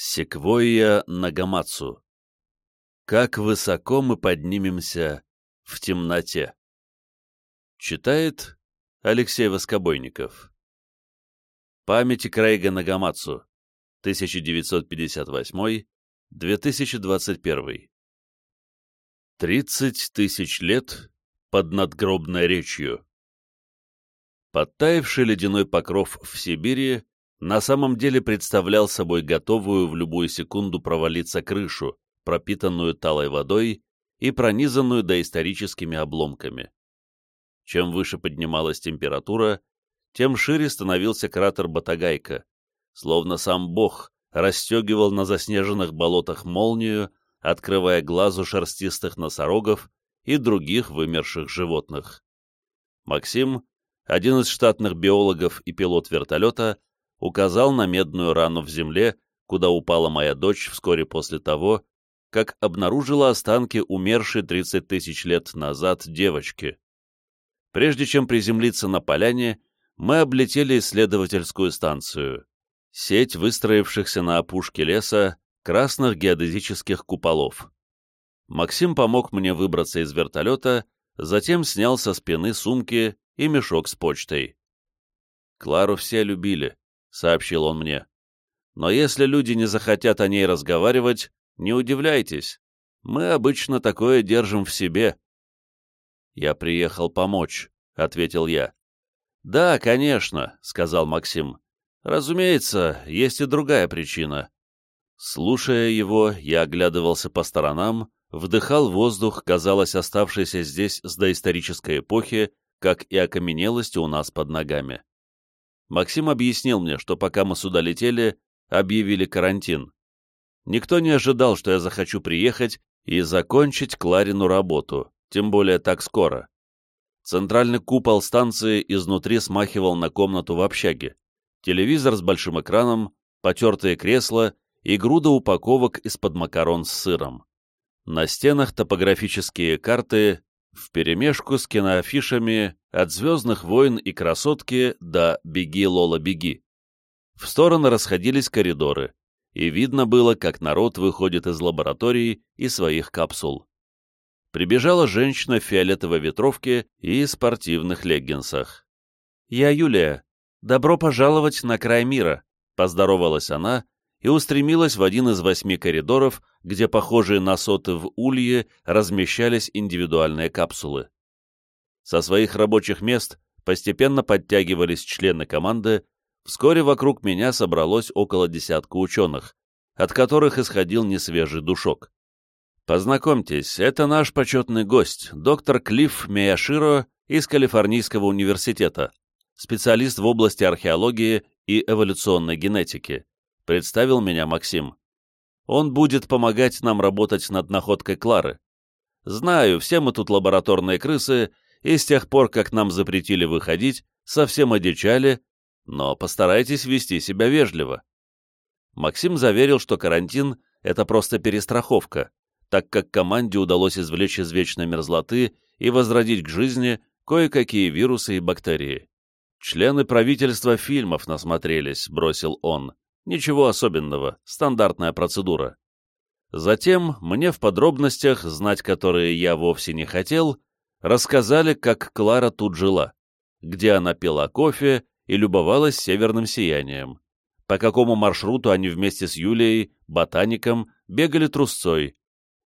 Секвойя Нагамацу. Как высоко мы поднимемся в темноте. Читает Алексей Воскобойников. Памяти Крейга Нагамацу. 1958-2021. Тридцать тысяч лет под надгробной речью. Подтаявший ледяной покров в Сибири на самом деле представлял собой готовую в любую секунду провалиться крышу, пропитанную талой водой и пронизанную доисторическими обломками. Чем выше поднималась температура, тем шире становился кратер Батагайка, словно сам бог расстегивал на заснеженных болотах молнию, открывая глазу шерстистых носорогов и других вымерших животных. Максим, один из штатных биологов и пилот вертолета, указал на медную рану в земле, куда упала моя дочь вскоре после того, как обнаружила останки умершей 30 тысяч лет назад девочки. Прежде чем приземлиться на поляне, мы облетели исследовательскую станцию, сеть выстроившихся на опушке леса красных геодезических куполов. Максим помог мне выбраться из вертолета, затем снял со спины сумки и мешок с почтой. Клару все любили, — сообщил он мне. «Но если люди не захотят о ней разговаривать, не удивляйтесь. Мы обычно такое держим в себе». «Я приехал помочь», — ответил я. «Да, конечно», — сказал Максим. «Разумеется, есть и другая причина». Слушая его, я оглядывался по сторонам, вдыхал воздух, казалось, оставшийся здесь с доисторической эпохи, как и окаменелость у нас под ногами. Максим объяснил мне, что пока мы сюда летели, объявили карантин. Никто не ожидал, что я захочу приехать и закончить Кларину работу, тем более так скоро. Центральный купол станции изнутри смахивал на комнату в общаге. Телевизор с большим экраном, потертые кресла и груда упаковок из-под макарон с сыром. На стенах топографические карты вперемешку с киноафишами от «Звездных войн» и «Красотки» до «Беги, Лола, беги». В стороны расходились коридоры, и видно было, как народ выходит из лабораторий и своих капсул. Прибежала женщина в фиолетовой ветровке и спортивных леггинсах. «Я Юлия. Добро пожаловать на край мира», — поздоровалась она и устремилась в один из восьми коридоров, где, похожие на соты в улье, размещались индивидуальные капсулы. Со своих рабочих мест постепенно подтягивались члены команды, вскоре вокруг меня собралось около десятка ученых, от которых исходил несвежий душок. Познакомьтесь, это наш почетный гость, доктор Клифф Мияширо из Калифорнийского университета, специалист в области археологии и эволюционной генетики представил меня Максим. Он будет помогать нам работать над находкой Клары. Знаю, все мы тут лабораторные крысы, и с тех пор, как нам запретили выходить, совсем одичали, но постарайтесь вести себя вежливо. Максим заверил, что карантин — это просто перестраховка, так как команде удалось извлечь из вечной мерзлоты и возродить к жизни кое-какие вирусы и бактерии. Члены правительства фильмов насмотрелись, бросил он. Ничего особенного, стандартная процедура. Затем мне в подробностях, знать которые я вовсе не хотел, рассказали, как Клара тут жила, где она пила кофе и любовалась северным сиянием, по какому маршруту они вместе с Юлией, ботаником, бегали трусцой,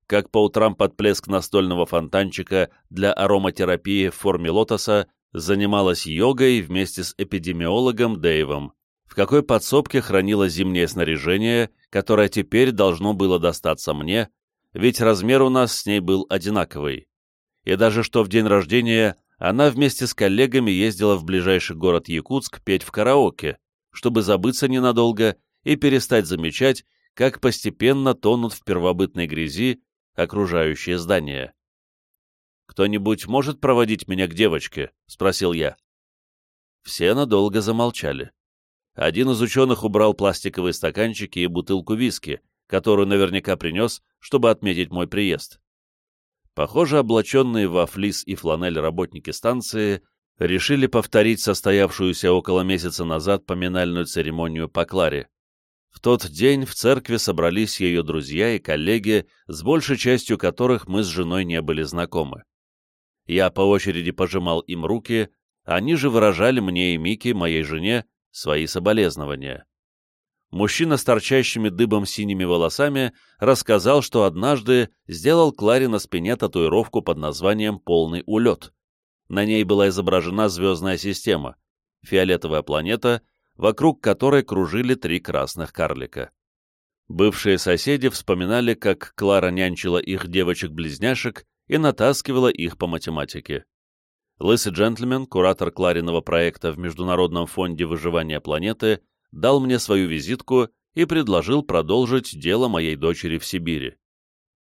как по утрам под плеск настольного фонтанчика для ароматерапии в форме лотоса занималась йогой вместе с эпидемиологом Дэйвом, в какой подсобке хранилось зимнее снаряжение, которое теперь должно было достаться мне, ведь размер у нас с ней был одинаковый. И даже что в день рождения она вместе с коллегами ездила в ближайший город Якутск петь в караоке, чтобы забыться ненадолго и перестать замечать, как постепенно тонут в первобытной грязи окружающие здания. «Кто-нибудь может проводить меня к девочке?» — спросил я. Все надолго замолчали. Один из ученых убрал пластиковые стаканчики и бутылку виски, которую наверняка принес, чтобы отметить мой приезд. Похоже, облаченные во флис и фланель работники станции решили повторить состоявшуюся около месяца назад поминальную церемонию по Кларе. В тот день в церкви собрались ее друзья и коллеги, с большей частью которых мы с женой не были знакомы. Я по очереди пожимал им руки, они же выражали мне и Мике, моей жене, свои соболезнования. Мужчина с торчащими дыбом синими волосами рассказал, что однажды сделал Кларе на спине татуировку под названием «Полный улет». На ней была изображена звездная система, фиолетовая планета, вокруг которой кружили три красных карлика. Бывшие соседи вспоминали, как Клара нянчила их девочек-близняшек и натаскивала их по математике. Лысый джентльмен, куратор Клариного проекта в Международном фонде выживания планеты, дал мне свою визитку и предложил продолжить дело моей дочери в Сибири.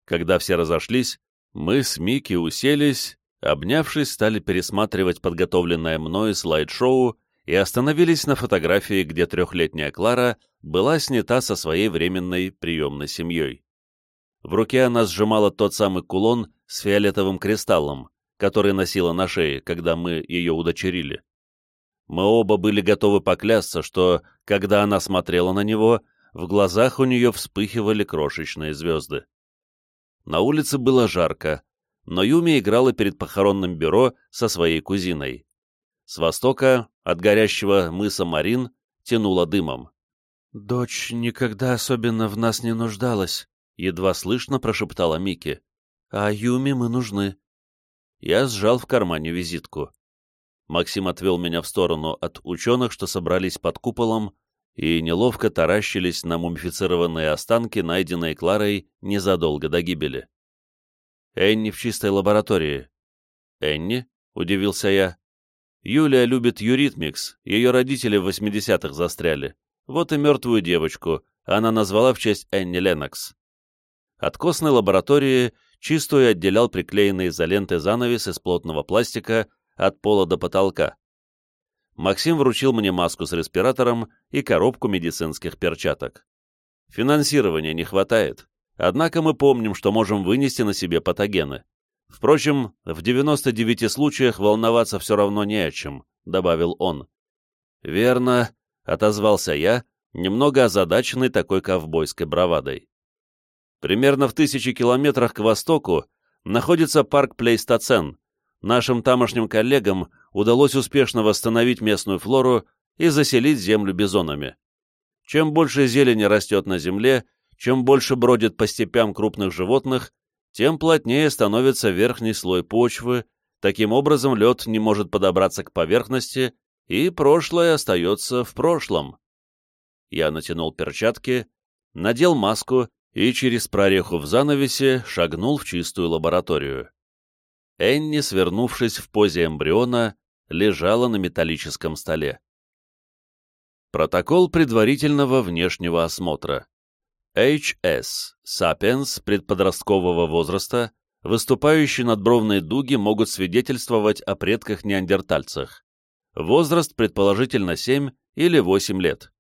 Когда все разошлись, мы с Микки уселись, обнявшись, стали пересматривать подготовленное мною слайд-шоу и остановились на фотографии, где трехлетняя Клара была снята со своей временной приемной семьей. В руке она сжимала тот самый кулон с фиолетовым кристаллом, который носила на шее, когда мы ее удочерили. Мы оба были готовы поклясться, что, когда она смотрела на него, в глазах у нее вспыхивали крошечные звезды. На улице было жарко, но Юми играла перед похоронным бюро со своей кузиной. С востока, от горящего мыса Марин, тянуло дымом. «Дочь никогда особенно в нас не нуждалась», — едва слышно прошептала Мики. «А Юми мы нужны». Я сжал в кармане визитку. Максим отвел меня в сторону от ученых, что собрались под куполом, и неловко таращились на мумифицированные останки, найденные Кларой незадолго до гибели. «Энни в чистой лаборатории». «Энни?» — удивился я. «Юлия любит юритмикс, ее родители в 80-х застряли. Вот и мертвую девочку, она назвала в честь Энни Леннокс». От костной лаборатории чистую отделял приклеенный изолентой занавес из плотного пластика от пола до потолка. Максим вручил мне маску с респиратором и коробку медицинских перчаток. Финансирования не хватает, однако мы помним, что можем вынести на себе патогены. Впрочем, в 99 случаях волноваться все равно не о чем, добавил он. Верно, отозвался я, немного озадаченный такой ковбойской бравадой. Примерно в тысячи километрах к востоку находится парк Плейстоцен. Нашим тамошним коллегам удалось успешно восстановить местную флору и заселить землю бизонами. Чем больше зелени растет на земле, чем больше бродит по степям крупных животных, тем плотнее становится верхний слой почвы, таким образом лед не может подобраться к поверхности, и прошлое остается в прошлом. Я натянул перчатки, надел маску и через прореху в занавесе шагнул в чистую лабораторию. Энни, свернувшись в позе эмбриона, лежала на металлическом столе. Протокол предварительного внешнего осмотра. HS, сапиенс предподросткового возраста, выступающие надбровные дуги могут свидетельствовать о предках-неандертальцах. Возраст предположительно 7 или 8 лет.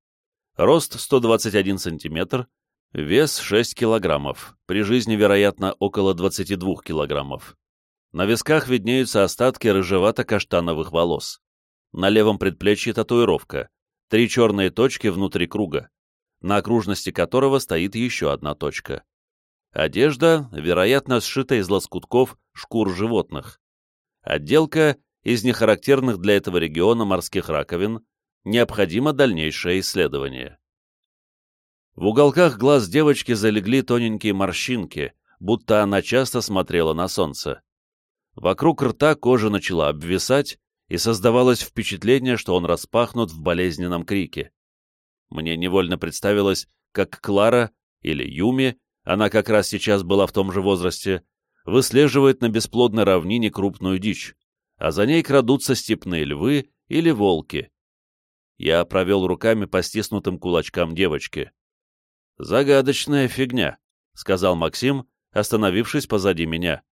Рост 121 см, Вес 6 килограммов, при жизни, вероятно, около 22 килограммов. На висках виднеются остатки рыжевато-каштановых волос. На левом предплечье татуировка, три черные точки внутри круга, на окружности которого стоит еще одна точка. Одежда, вероятно, сшита из лоскутков шкур животных. Отделка из нехарактерных для этого региона морских раковин, необходимо дальнейшее исследование. В уголках глаз девочки залегли тоненькие морщинки, будто она часто смотрела на солнце. Вокруг рта кожа начала обвисать, и создавалось впечатление, что он распахнут в болезненном крике. Мне невольно представилось, как Клара или Юми, она как раз сейчас была в том же возрасте, выслеживает на бесплодной равнине крупную дичь, а за ней крадутся степные львы или волки. Я провел руками по стиснутым кулачкам девочки. «Загадочная фигня», — сказал Максим, остановившись позади меня.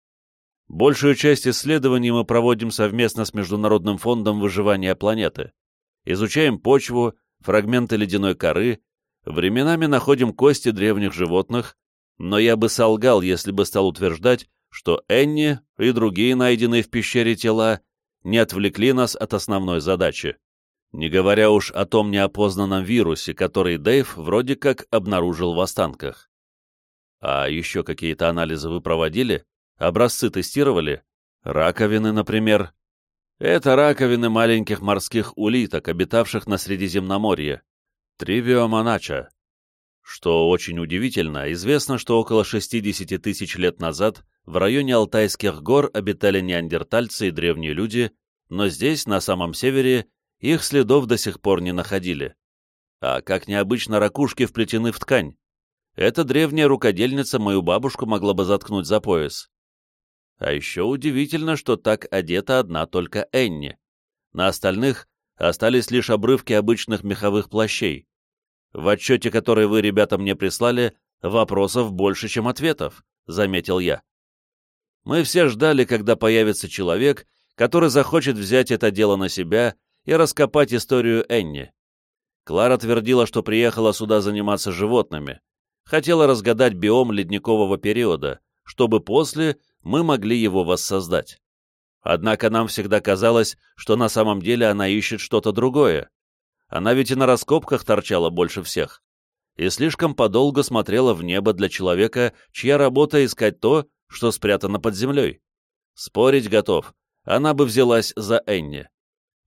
«Большую часть исследований мы проводим совместно с Международным фондом выживания планеты. Изучаем почву, фрагменты ледяной коры, временами находим кости древних животных, но я бы солгал, если бы стал утверждать, что Энни и другие найденные в пещере тела не отвлекли нас от основной задачи. Не говоря уж о том неопознанном вирусе, который Дэйв вроде как обнаружил в останках. А еще какие-то анализы вы проводили? Образцы тестировали? Раковины, например? Это раковины маленьких морских улиток, обитавших на Средиземноморье. Тривиоманача. Что очень удивительно, известно, что около 60 тысяч лет назад в районе Алтайских гор обитали неандертальцы и древние люди, но здесь, на самом севере, их следов до сих пор не находили. А как необычно ракушки вплетены в ткань. Эта древняя рукодельница мою бабушку могла бы заткнуть за пояс. А еще удивительно, что так одета одна только Энни. На остальных остались лишь обрывки обычных меховых плащей. В отчете, который вы, ребята, мне прислали, вопросов больше, чем ответов, — заметил я. Мы все ждали, когда появится человек, который захочет взять это дело на себя и раскопать историю Энни. Клара твердила, что приехала сюда заниматься животными, хотела разгадать биом ледникового периода, чтобы после мы могли его воссоздать. Однако нам всегда казалось, что на самом деле она ищет что-то другое. Она ведь и на раскопках торчала больше всех. И слишком подолго смотрела в небо для человека, чья работа искать то, что спрятано под землей. Спорить готов, она бы взялась за Энни.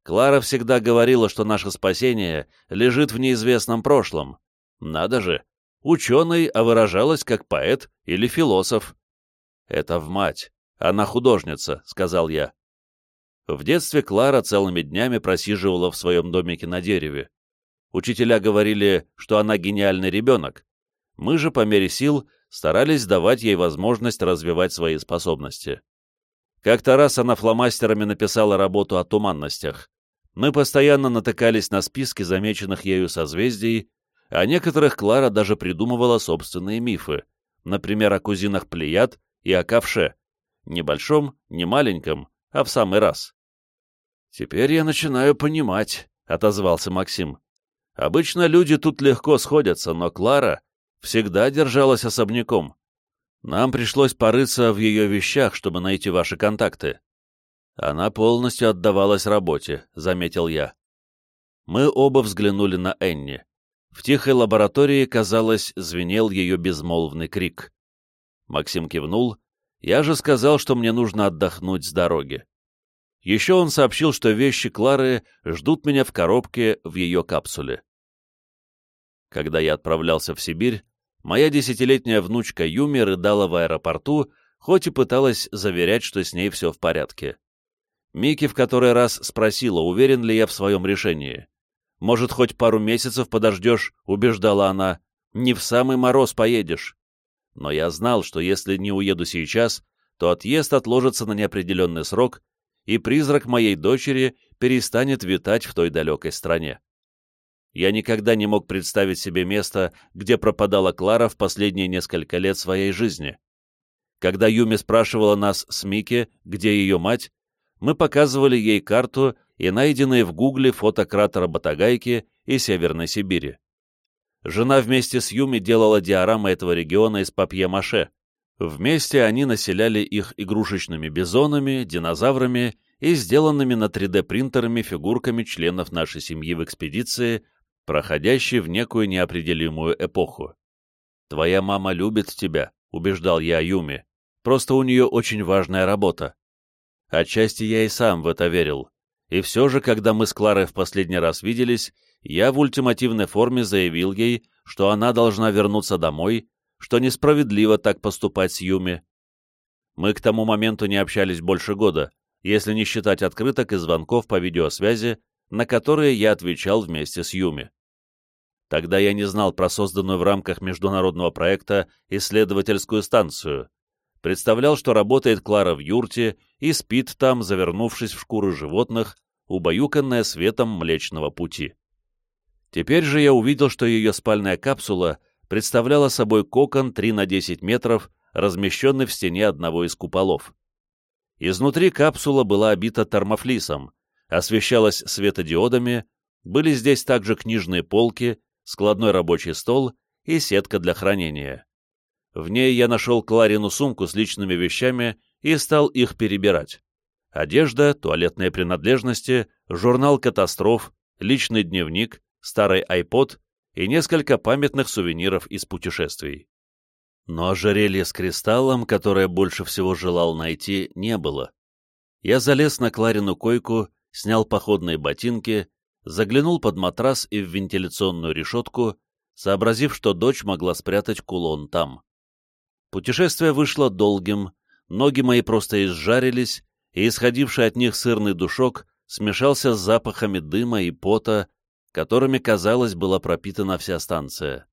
Клара всегда говорила, что наше спасение лежит в неизвестном прошлом. Надо же, ученый, а выражалась как поэт или философ. «Это в мать. Она художница», — сказал я. В детстве Клара целыми днями просиживала в своем домике на дереве. Учителя говорили, что она гениальный ребенок. Мы же, по мере сил, старались давать ей возможность развивать свои способности. Как-то раз она фломастерами написала работу о туманностях. Мы постоянно натыкались на списки замеченных ею созвездий, а некоторых Клара даже придумывала собственные мифы, например, о кузинах Плеяд и о ковше, небольшом, не маленьком, а в самый раз. «Теперь я начинаю понимать», — отозвался Максим. «Обычно люди тут легко сходятся, но Клара всегда держалась особняком. Нам пришлось порыться в ее вещах, чтобы найти ваши контакты. Она полностью отдавалась работе, заметил я. Мы оба взглянули на Энни. В тихой лаборатории, казалось, звенел ее безмолвный крик. Максим кивнул. Я же сказал, что мне нужно отдохнуть с дороги. Еще он сообщил, что вещи Клары ждут меня в коробке в ее капсуле. Когда я отправлялся в Сибирь, Моя десятилетняя внучка Юми рыдала в аэропорту, хоть и пыталась заверять, что с ней все в порядке. Микки в который раз спросила, уверен ли я в своем решении. «Может, хоть пару месяцев подождешь?» — убеждала она. «Не в самый мороз поедешь». Но я знал, что если не уеду сейчас, то отъезд отложится на неопределенный срок, и призрак моей дочери перестанет витать в той далекой стране. Я никогда не мог представить себе место, где пропадала Клара в последние несколько лет своей жизни. Когда Юми спрашивала нас с Мики, где ее мать, мы показывали ей карту и найденные в гугле фото кратера Батагайки и Северной Сибири. Жена вместе с Юми делала диорамы этого региона из папье-маше. Вместе они населяли их игрушечными бизонами, динозаврами и сделанными на 3D-принтерами фигурками членов нашей семьи в экспедиции проходящий в некую неопределимую эпоху. «Твоя мама любит тебя», — убеждал я Юми. «Просто у нее очень важная работа». Отчасти я и сам в это верил. И все же, когда мы с Кларой в последний раз виделись, я в ультимативной форме заявил ей, что она должна вернуться домой, что несправедливо так поступать с Юми. Мы к тому моменту не общались больше года, если не считать открыток и звонков по видеосвязи, на которые я отвечал вместе с Юми. Тогда я не знал про созданную в рамках международного проекта исследовательскую станцию. Представлял, что работает Клара в юрте и спит там, завернувшись в шкуры животных, убаюканная светом Млечного Пути. Теперь же я увидел, что ее спальная капсула представляла собой кокон 3 на 10 метров, размещенный в стене одного из куполов. Изнутри капсула была обита термофлисом, освещалась светодиодами, были здесь также книжные полки, складной рабочий стол и сетка для хранения. В ней я нашел Кларину сумку с личными вещами и стал их перебирать. Одежда, туалетные принадлежности, журнал катастроф, личный дневник, старый iPod и несколько памятных сувениров из путешествий. Но ожерелье с кристаллом, которое больше всего желал найти, не было. Я залез на Кларину койку, снял походные ботинки, заглянул под матрас и в вентиляционную решетку, сообразив, что дочь могла спрятать кулон там. Путешествие вышло долгим, ноги мои просто изжарились, и исходивший от них сырный душок смешался с запахами дыма и пота, которыми, казалось, была пропитана вся станция.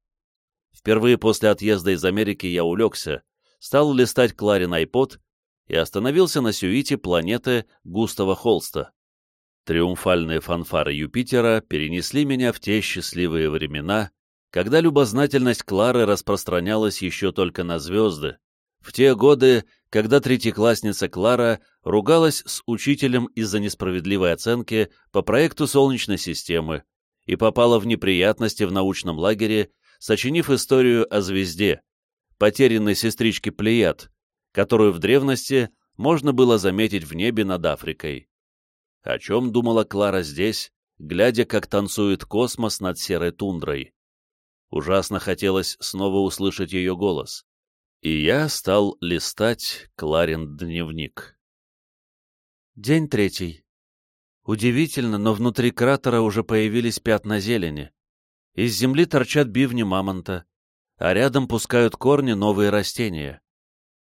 Впервые после отъезда из Америки я улегся, стал листать Кларин айпод и остановился на сюите планеты Густава Холста. Триумфальные фанфары Юпитера перенесли меня в те счастливые времена, когда любознательность Клары распространялась еще только на звезды, в те годы, когда третьеклассница Клара ругалась с учителем из-за несправедливой оценки по проекту Солнечной системы и попала в неприятности в научном лагере, сочинив историю о звезде, потерянной сестричке Плеяд, которую в древности можно было заметить в небе над Африкой. О чем думала Клара здесь, глядя, как танцует космос над серой тундрой? Ужасно хотелось снова услышать ее голос. И я стал листать Кларин дневник. День третий. Удивительно, но внутри кратера уже появились пятна зелени. Из земли торчат бивни мамонта, а рядом пускают корни новые растения.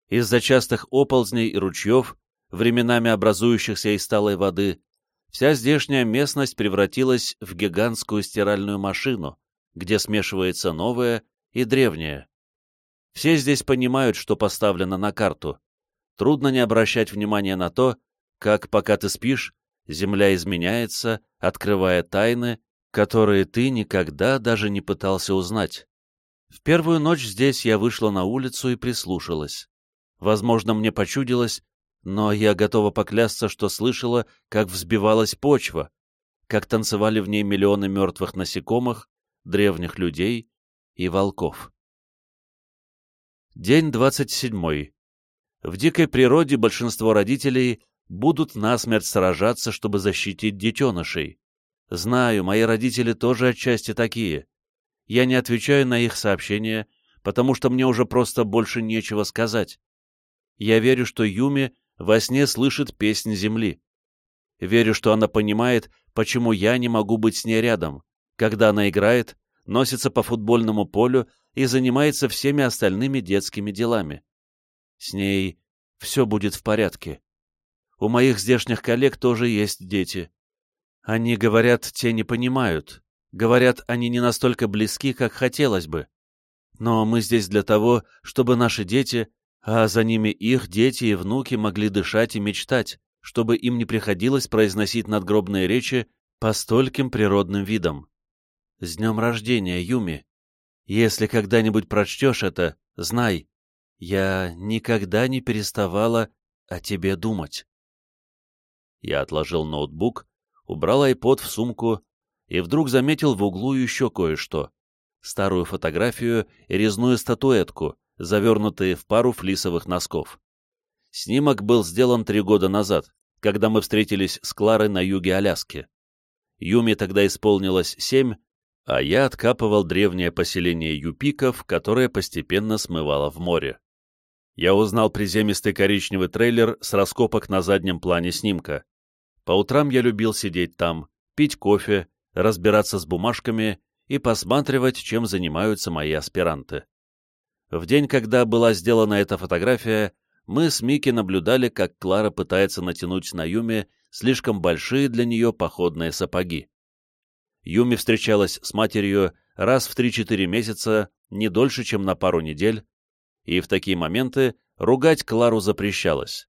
Из-за частых оползней и ручьев, временами образующихся из сталой воды, вся здешняя местность превратилась в гигантскую стиральную машину, где смешивается новое и древнее. Все здесь понимают, что поставлено на карту. Трудно не обращать внимания на то, как, пока ты спишь, земля изменяется, открывая тайны, которые ты никогда даже не пытался узнать. В первую ночь здесь я вышла на улицу и прислушалась. Возможно, мне почудилось, но я готова поклясться, что слышала, как взбивалась почва, как танцевали в ней миллионы мертвых насекомых, древних людей и волков. День 27. В дикой природе большинство родителей будут насмерть сражаться, чтобы защитить детенышей. Знаю, мои родители тоже отчасти такие. Я не отвечаю на их сообщения, потому что мне уже просто больше нечего сказать. Я верю, что Юми во сне слышит песнь земли. Верю, что она понимает, почему я не могу быть с ней рядом, когда она играет, носится по футбольному полю и занимается всеми остальными детскими делами. С ней все будет в порядке. У моих здешних коллег тоже есть дети. Они говорят, те не понимают. Говорят, они не настолько близки, как хотелось бы. Но мы здесь для того, чтобы наши дети, а за ними их дети и внуки могли дышать и мечтать, чтобы им не приходилось произносить надгробные речи по стольким природным видам. С днем рождения, Юми! Если когда-нибудь прочтешь это, знай, я никогда не переставала о тебе думать. Я отложил ноутбук, убрал айпод в сумку и вдруг заметил в углу еще кое-что. Старую фотографию и резную статуэтку, завернутые в пару флисовых носков. Снимок был сделан три года назад, когда мы встретились с Кларой на юге Аляски. Юме тогда исполнилось семь, а я откапывал древнее поселение юпиков, которое постепенно смывало в море я узнал приземистый коричневый трейлер с раскопок на заднем плане снимка. По утрам я любил сидеть там, пить кофе, разбираться с бумажками и посматривать, чем занимаются мои аспиранты. В день, когда была сделана эта фотография, мы с Микки наблюдали, как Клара пытается натянуть на Юме слишком большие для нее походные сапоги. Юми встречалась с матерью раз в 3-4 месяца, не дольше, чем на пару недель, и в такие моменты ругать Клару запрещалось.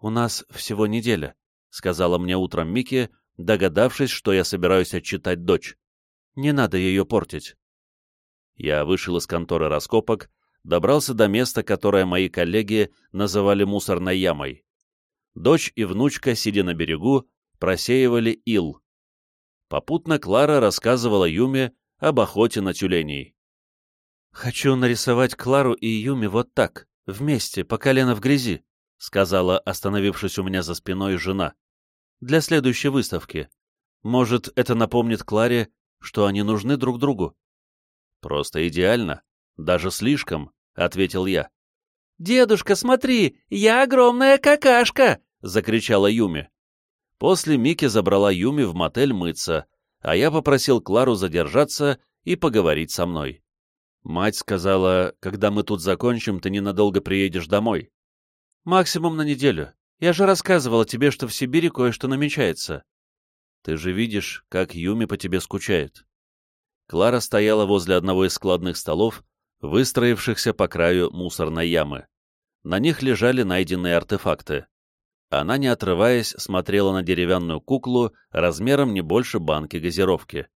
«У нас всего неделя», — сказала мне утром Микки, догадавшись, что я собираюсь отчитать дочь. «Не надо ее портить». Я вышел из конторы раскопок, добрался до места, которое мои коллеги называли мусорной ямой. Дочь и внучка, сидя на берегу, просеивали ил. Попутно Клара рассказывала Юме об охоте на тюленей. «Хочу нарисовать Клару и Юми вот так, вместе, по колено в грязи», сказала, остановившись у меня за спиной, жена. «Для следующей выставки. Может, это напомнит Кларе, что они нужны друг другу? Просто идеально, даже слишком, — ответил я. «Дедушка, смотри, я огромная какашка!» — закричала Юми. После Мики забрала Юми в мотель мыться, а я попросил Клару задержаться и поговорить со мной. Мать сказала, когда мы тут закончим, ты ненадолго приедешь домой. Максимум на неделю. Я же рассказывала тебе, что в Сибири кое-что намечается. Ты же видишь, как Юми по тебе скучает. Клара стояла возле одного из складных столов, выстроившихся по краю мусорной ямы. На них лежали найденные артефакты. Она, не отрываясь, смотрела на деревянную куклу размером не больше банки газировки.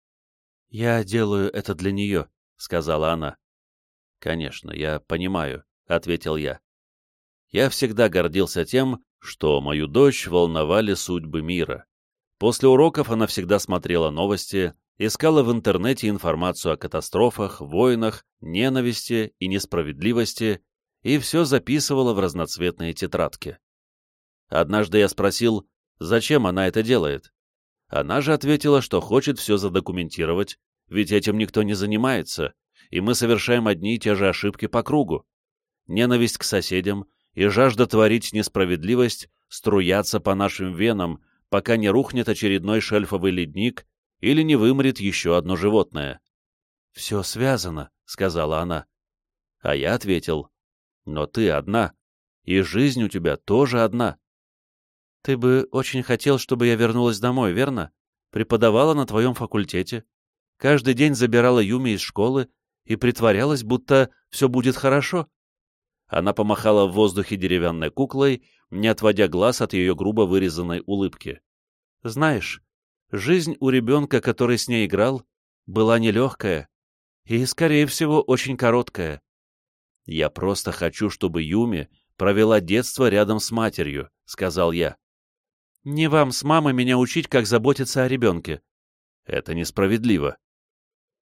«Я делаю это для нее», — сказала она. «Конечно, я понимаю», — ответил я. Я всегда гордился тем, что мою дочь волновали судьбы мира. После уроков она всегда смотрела новости, искала в интернете информацию о катастрофах, войнах, ненависти и несправедливости и все записывала в разноцветные тетрадки. Однажды я спросил, зачем она это делает. Она же ответила, что хочет все задокументировать, ведь этим никто не занимается, и мы совершаем одни и те же ошибки по кругу. Ненависть к соседям и жажда творить несправедливость струятся по нашим венам, пока не рухнет очередной шельфовый ледник или не вымрет еще одно животное. «Все связано», — сказала она. А я ответил, «Но ты одна, и жизнь у тебя тоже одна». «Ты бы очень хотел, чтобы я вернулась домой, верно? Преподавала на твоем факультете. Каждый день забирала Юми из школы и притворялась, будто все будет хорошо». Она помахала в воздухе деревянной куклой, не отводя глаз от ее грубо вырезанной улыбки. «Знаешь, жизнь у ребенка, который с ней играл, была нелегкая и, скорее всего, очень короткая. Я просто хочу, чтобы Юми провела детство рядом с матерью», — сказал я. «Не вам с мамой меня учить, как заботиться о ребенке». «Это несправедливо».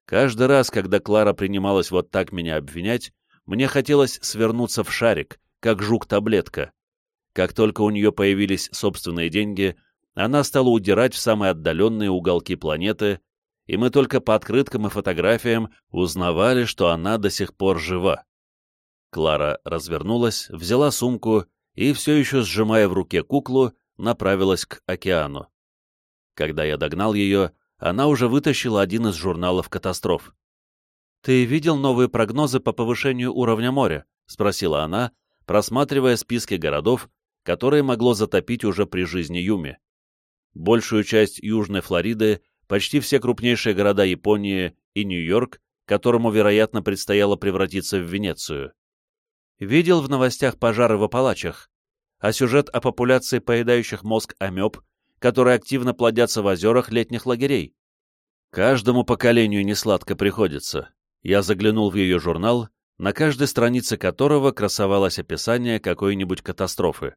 Каждый раз, когда Клара принималась вот так меня обвинять, мне хотелось свернуться в шарик, как жук-таблетка. Как только у нее появились собственные деньги, она стала удирать в самые отдаленные уголки планеты, и мы только по открыткам и фотографиям узнавали, что она до сих пор жива. Клара развернулась, взяла сумку и, все еще сжимая в руке куклу, направилась к океану. Когда я догнал ее, она уже вытащила один из журналов катастроф. «Ты видел новые прогнозы по повышению уровня моря?» — спросила она, просматривая списки городов, которые могло затопить уже при жизни Юми. Большую часть Южной Флориды, почти все крупнейшие города Японии и Нью-Йорк, которому, вероятно, предстояло превратиться в Венецию. Видел в новостях пожары в Апалачах, а сюжет о популяции поедающих мозг амеб, которые активно плодятся в озерах летних лагерей. Каждому поколению несладко приходится. Я заглянул в ее журнал, на каждой странице которого красовалось описание какой-нибудь катастрофы.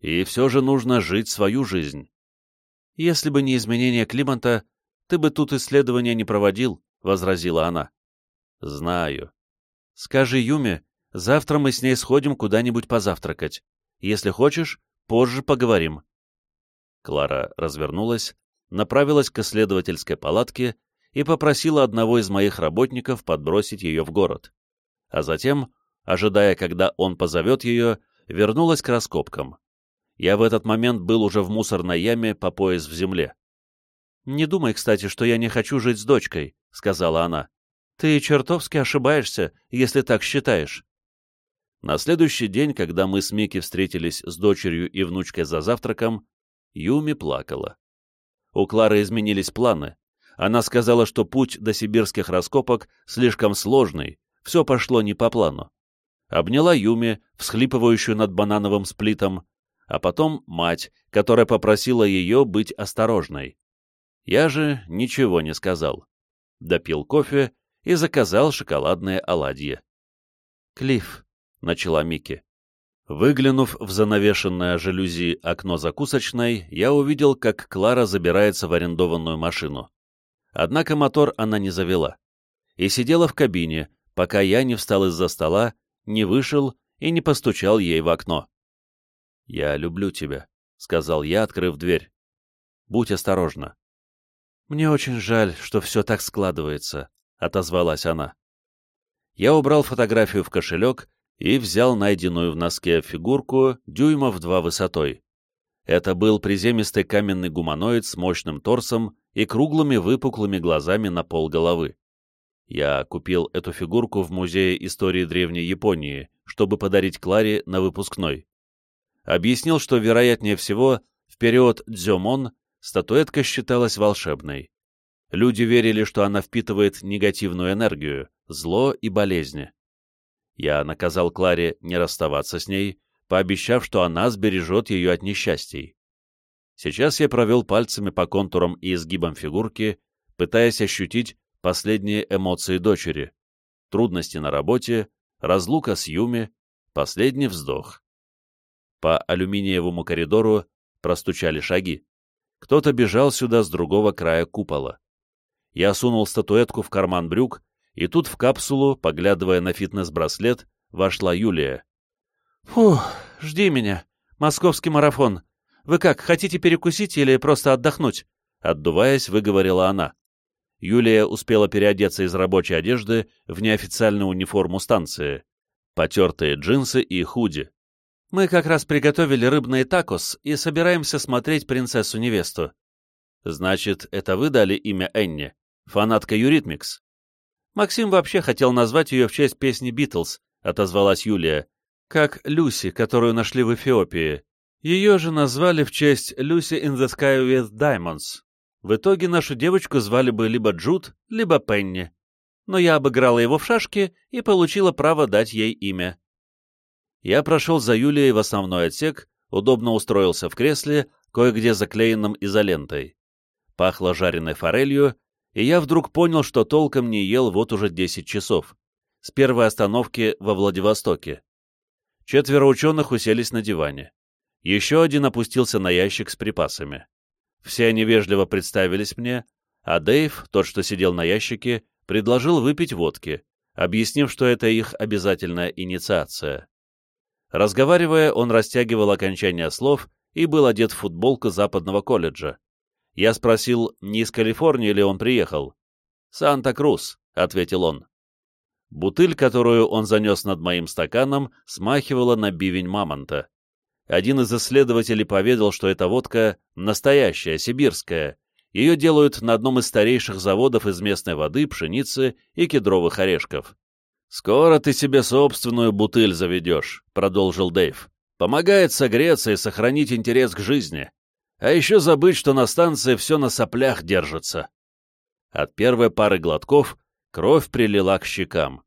И все же нужно жить свою жизнь. Если бы не изменение климата, ты бы тут исследования не проводил, — возразила она. Знаю. Скажи Юме, завтра мы с ней сходим куда-нибудь позавтракать. Если хочешь, позже поговорим. Клара развернулась, направилась к исследовательской палатке и попросила одного из моих работников подбросить ее в город. А затем, ожидая, когда он позовет ее, вернулась к раскопкам. Я в этот момент был уже в мусорной яме по пояс в земле. «Не думай, кстати, что я не хочу жить с дочкой», — сказала она. «Ты чертовски ошибаешься, если так считаешь». На следующий день, когда мы с Микки встретились с дочерью и внучкой за завтраком, Юми плакала. У Клары изменились планы, она сказала, что путь до сибирских раскопок слишком сложный, все пошло не по плану. Обняла Юми, всхлипывающую над банановым сплитом, а потом мать, которая попросила ее быть осторожной. Я же ничего не сказал. Допил кофе и заказал шоколадные оладьи. «Клифф», — начала Микки. Выглянув в занавешенное жалюзи окно закусочной, я увидел, как Клара забирается в арендованную машину. Однако мотор она не завела. И сидела в кабине, пока я не встал из-за стола, не вышел и не постучал ей в окно. «Я люблю тебя», — сказал я, открыв дверь. «Будь осторожна». «Мне очень жаль, что все так складывается», — отозвалась она. Я убрал фотографию в кошелек и взял найденную в носке фигурку дюймов два высотой. Это был приземистый каменный гуманоид с мощным торсом и круглыми выпуклыми глазами на пол головы. Я купил эту фигурку в Музее истории Древней Японии, чтобы подарить Кларе на выпускной. Объяснил, что, вероятнее всего, в период Дзёмон статуэтка считалась волшебной. Люди верили, что она впитывает негативную энергию, зло и болезни. Я наказал Кларе не расставаться с ней, пообещав, что она сбережет ее от несчастий. Сейчас я провел пальцами по контурам и изгибам фигурки, пытаясь ощутить последние эмоции дочери, трудности на работе, разлука с Юми, последний вздох. По алюминиевому коридору простучали шаги. Кто-то бежал сюда с другого края купола. Я сунул статуэтку в карман брюк, и тут в капсулу, поглядывая на фитнес-браслет, вошла Юлия. «Фух, жди меня. Московский марафон. Вы как, хотите перекусить или просто отдохнуть?» Отдуваясь, выговорила она. Юлия успела переодеться из рабочей одежды в неофициальную униформу станции. Потертые джинсы и худи. «Мы как раз приготовили рыбный такос и собираемся смотреть принцессу-невесту». «Значит, это вы дали имя Энни? Фанатка Eurythmics?» «Максим вообще хотел назвать ее в честь песни «Битлз», — отозвалась Юлия, как Люси, которую нашли в Эфиопии. Ее же назвали в честь «Lucy in the Sky with Diamonds». В итоге нашу девочку звали бы либо Джуд, либо Пенни. Но я обыграла его в шашки и получила право дать ей имя. Я прошел за Юлией в основной отсек, удобно устроился в кресле, кое-где заклеенном изолентой. Пахло жареной форелью, и я вдруг понял, что толком не ел вот уже 10 часов, с первой остановки во Владивостоке. Четверо ученых уселись на диване. Еще один опустился на ящик с припасами. Все они вежливо представились мне, а Дэйв, тот, что сидел на ящике, предложил выпить водки, объяснив, что это их обязательная инициация. Разговаривая, он растягивал окончание слов и был одет в футболку западного колледжа. Я спросил, не из Калифорнии ли он приехал. «Санта-Крус», — ответил он. Бутыль, которую он занес над моим стаканом, смахивала на бивень мамонта. Один из исследователей поведал, что эта водка настоящая, сибирская. Ее делают на одном из старейших заводов из местной воды, пшеницы и кедровых орешков. «Скоро ты себе собственную бутыль заведешь», — продолжил Дэйв. «Помогает согреться и сохранить интерес к жизни. А еще забыть, что на станции все на соплях держится». От первой пары глотков кровь прилила к щекам.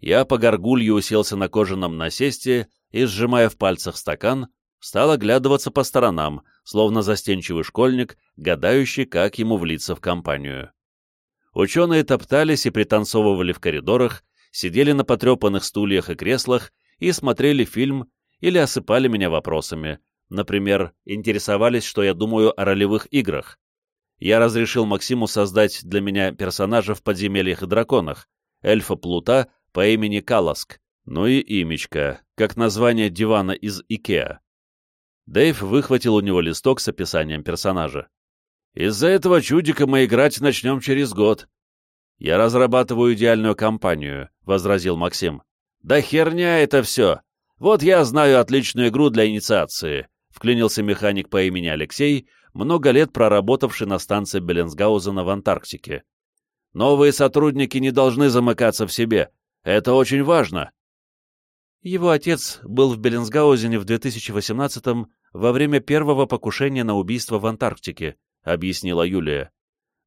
Я по горгулью уселся на кожаном насесте и, сжимая в пальцах стакан, стал оглядываться по сторонам, словно застенчивый школьник, гадающий, как ему влиться в компанию. Ученые топтались и пританцовывали в коридорах, сидели на потрепанных стульях и креслах и смотрели фильм или осыпали меня вопросами, например, интересовались, что я думаю о ролевых играх. Я разрешил Максиму создать для меня персонажа в «Подземельях и драконах», эльфа Плута по имени Каласк, ну и имечко, как название дивана из Икеа. Дэйв выхватил у него листок с описанием персонажа. «Из-за этого чудика мы играть начнем через год. «Я разрабатываю идеальную компанию», — возразил Максим. «Да херня это все! Вот я знаю отличную игру для инициации», — вклинился механик по имени Алексей, много лет проработавший на станции Беллинсгаузена в Антарктике. «Новые сотрудники не должны замыкаться в себе. Это очень важно». Его отец был в Беллинсгаузене в 2018-м во время первого покушения на убийство в Антарктике, — объяснила Юлия.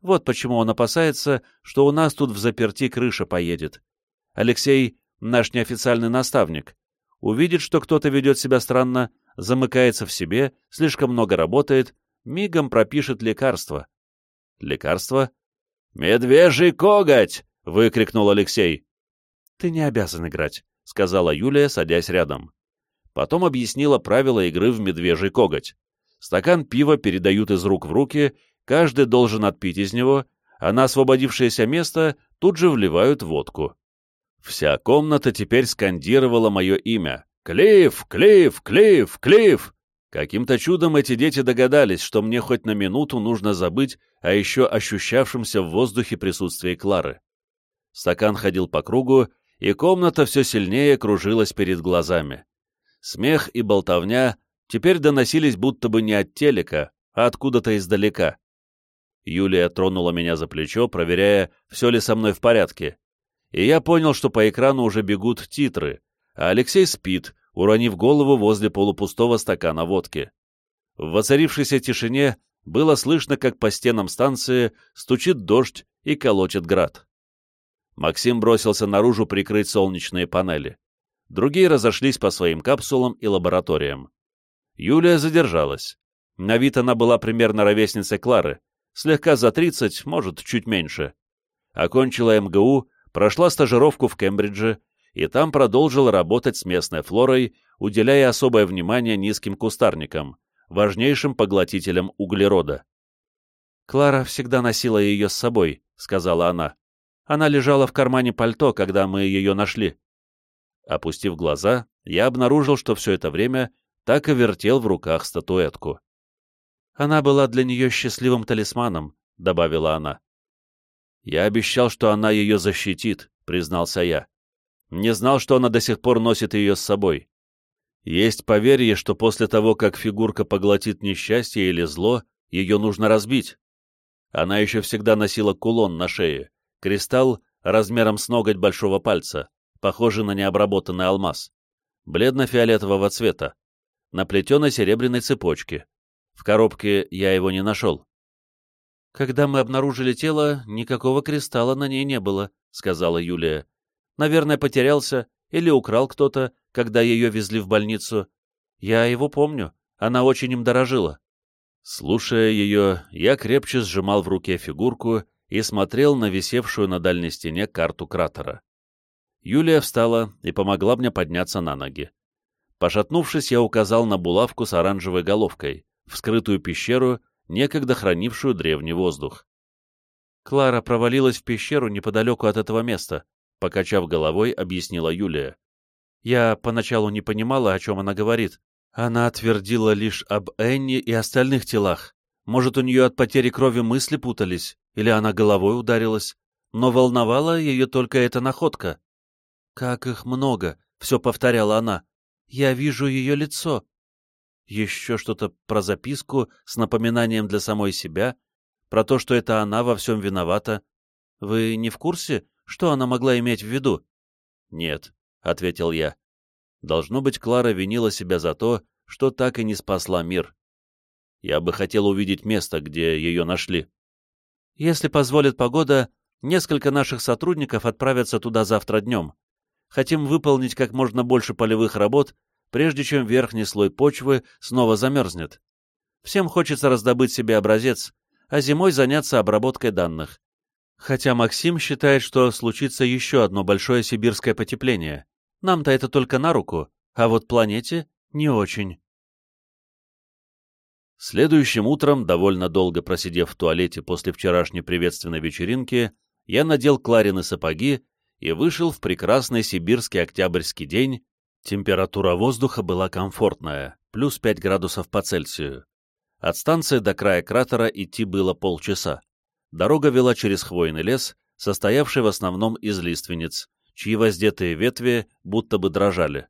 Вот почему он опасается, что у нас тут в заперти крыша поедет. Алексей — наш неофициальный наставник. Увидит, что кто-то ведет себя странно, замыкается в себе, слишком много работает, мигом пропишет лекарство. Лекарство? «Медвежий коготь!» — выкрикнул Алексей. «Ты не обязан играть», — сказала Юлия, садясь рядом. Потом объяснила правила игры в медвежий коготь. Стакан пива передают из рук в руки, каждый должен отпить из него, а на освободившееся место тут же вливают водку. Вся комната теперь скандировала мое имя. «Клифф! Клифф! Клифф! Клифф!» Каким-то чудом эти дети догадались, что мне хоть на минуту нужно забыть о еще ощущавшемся в воздухе присутствии Клары. Стакан ходил по кругу, и комната все сильнее кружилась перед глазами. Смех и болтовня теперь доносились будто бы не от телека, а откуда-то издалека. Юлия тронула меня за плечо, проверяя, все ли со мной в порядке. И я понял, что по экрану уже бегут титры, а Алексей спит, уронив голову возле полупустого стакана водки. В воцарившейся тишине было слышно, как по стенам станции стучит дождь и колотит град. Максим бросился наружу прикрыть солнечные панели. Другие разошлись по своим капсулам и лабораториям. Юлия задержалась. На вид она была примерно ровесницей Клары, слегка за 30, может, чуть меньше. Окончила МГУ, прошла стажировку в Кембридже и там продолжила работать с местной флорой, уделяя особое внимание низким кустарникам, важнейшим поглотителям углерода. «Клара всегда носила ее с собой», — сказала она. «Она лежала в кармане пальто, когда мы ее нашли». Опустив глаза, я обнаружил, что все это время так и вертел в руках статуэтку. «Она была для нее счастливым талисманом», — добавила она. «Я обещал, что она ее защитит», — признался я. Не знал, что она до сих пор носит ее с собой. Есть поверье, что после того, как фигурка поглотит несчастье или зло, ее нужно разбить. Она еще всегда носила кулон на шее, кристалл размером с ноготь большого пальца, похожий на необработанный алмаз, бледно-фиолетового цвета, на плетеной серебряной цепочке. В коробке я его не нашел. «Когда мы обнаружили тело, никакого кристалла на ней не было», — сказала Юлия. Наверное, потерялся или украл кто-то, когда ее везли в больницу. Я его помню, она очень им дорожила. Слушая ее, я крепче сжимал в руке фигурку и смотрел на висевшую на дальней стене карту кратера. Юлия встала и помогла мне подняться на ноги. Пошатнувшись, я указал на булавку с оранжевой головкой, вскрытую пещеру, некогда хранившую древний воздух. Клара провалилась в пещеру неподалеку от этого места покачав головой, объяснила Юлия. Я поначалу не понимала, о чем она говорит. Она твердила лишь об Энни и остальных телах. Может, у нее от потери крови мысли путались, или она головой ударилась. Но волновала ее только эта находка. «Как их много!» — все повторяла она. «Я вижу ее лицо». Еще что-то про записку с напоминанием для самой себя, про то, что это она во всем виновата. Вы не в курсе, что она могла иметь в виду? «Нет», — ответил я. «Должно быть, Клара винила себя за то, что так и не спасла мир. Я бы хотел увидеть место, где ее нашли». «Если позволит погода, несколько наших сотрудников отправятся туда завтра днем. Хотим выполнить как можно больше полевых работ, прежде чем верхний слой почвы снова замерзнет. Всем хочется раздобыть себе образец, а зимой заняться обработкой данных. Хотя Максим считает, что случится еще одно большое сибирское потепление. Нам-то это только на руку, а вот планете не очень. Следующим утром, довольно долго просидев в туалете после вчерашней приветственной вечеринки, я надел Кларины сапоги и вышел в прекрасный сибирский октябрьский день. Температура воздуха была комфортная, плюс 5 градусов по Цельсию. От станции до края кратера идти было полчаса. Дорога вела через хвойный лес, состоявший в основном из лиственниц, чьи воздетые ветви будто бы дрожали.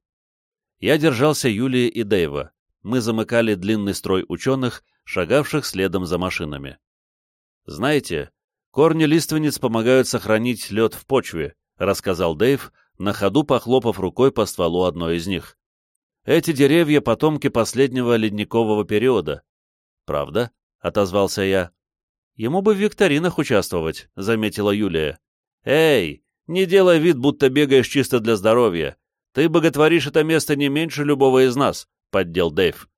Я держался Юлии и Дэйва. Мы замыкали длинный строй ученых, шагавших следом за машинами. «Знаете, корни лиственниц помогают сохранить лед в почве», — рассказал Дэйв, на ходу похлопав рукой по стволу одной из них. «Эти деревья — потомки последнего ледникового периода». «Правда?» — отозвался я. Ему бы в викторинах участвовать, — заметила Юлия. Эй, не делай вид, будто бегаешь чисто для здоровья. Ты боготворишь это место не меньше любого из нас, — поддел Дэйв.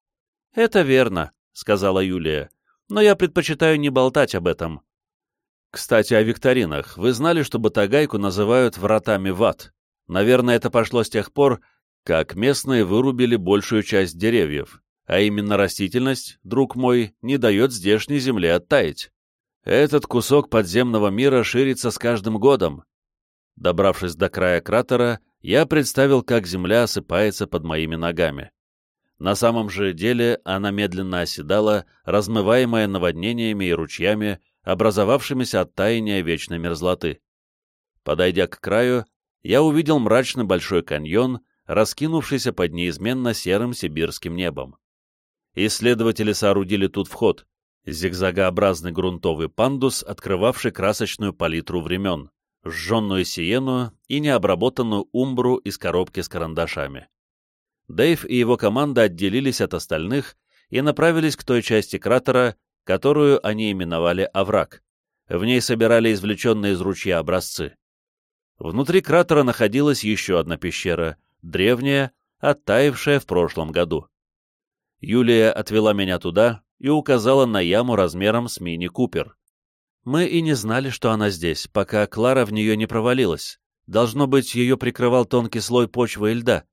Это верно, — сказала Юлия. Но я предпочитаю не болтать об этом. Кстати, о викторинах. Вы знали, что Батагайку называют вратами в ад? Наверное, это пошло с тех пор, как местные вырубили большую часть деревьев, а именно растительность, друг мой, не дает здешней земле оттаять. Этот кусок подземного мира ширится с каждым годом. Добравшись до края кратера, я представил, как земля осыпается под моими ногами. На самом же деле она медленно оседала, размываемая наводнениями и ручьями, образовавшимися от таяния вечной мерзлоты. Подойдя к краю, я увидел мрачный большой каньон, раскинувшийся под неизменно серым сибирским небом. Исследователи соорудили тут вход, зигзагообразный грунтовый пандус, открывавший красочную палитру времен, сжженную сиену и необработанную умбру из коробки с карандашами. Дэйв и его команда отделились от остальных и направились к той части кратера, которую они именовали «Овраг». В ней собирали извлеченные из ручья образцы. Внутри кратера находилась еще одна пещера, древняя, оттаившая в прошлом году. Юлия отвела меня туда и указала на яму размером с мини-купер. Мы и не знали, что она здесь, пока Клара в нее не провалилась. Должно быть, ее прикрывал тонкий слой почвы и льда.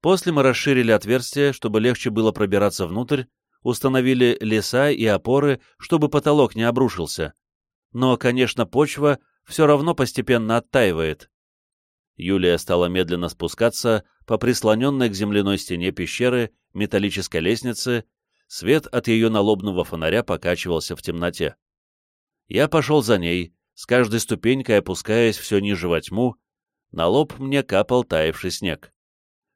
После мы расширили отверстие, чтобы легче было пробираться внутрь, установили леса и опоры, чтобы потолок не обрушился. Но, конечно, почва все равно постепенно оттаивает. Юлия стала медленно спускаться по прислоненной к земляной стене пещеры металлической лестнице, свет от ее налобного фонаря покачивался в темноте. Я пошел за ней, с каждой ступенькой опускаясь все ниже во тьму, на лоб мне капал таявший снег.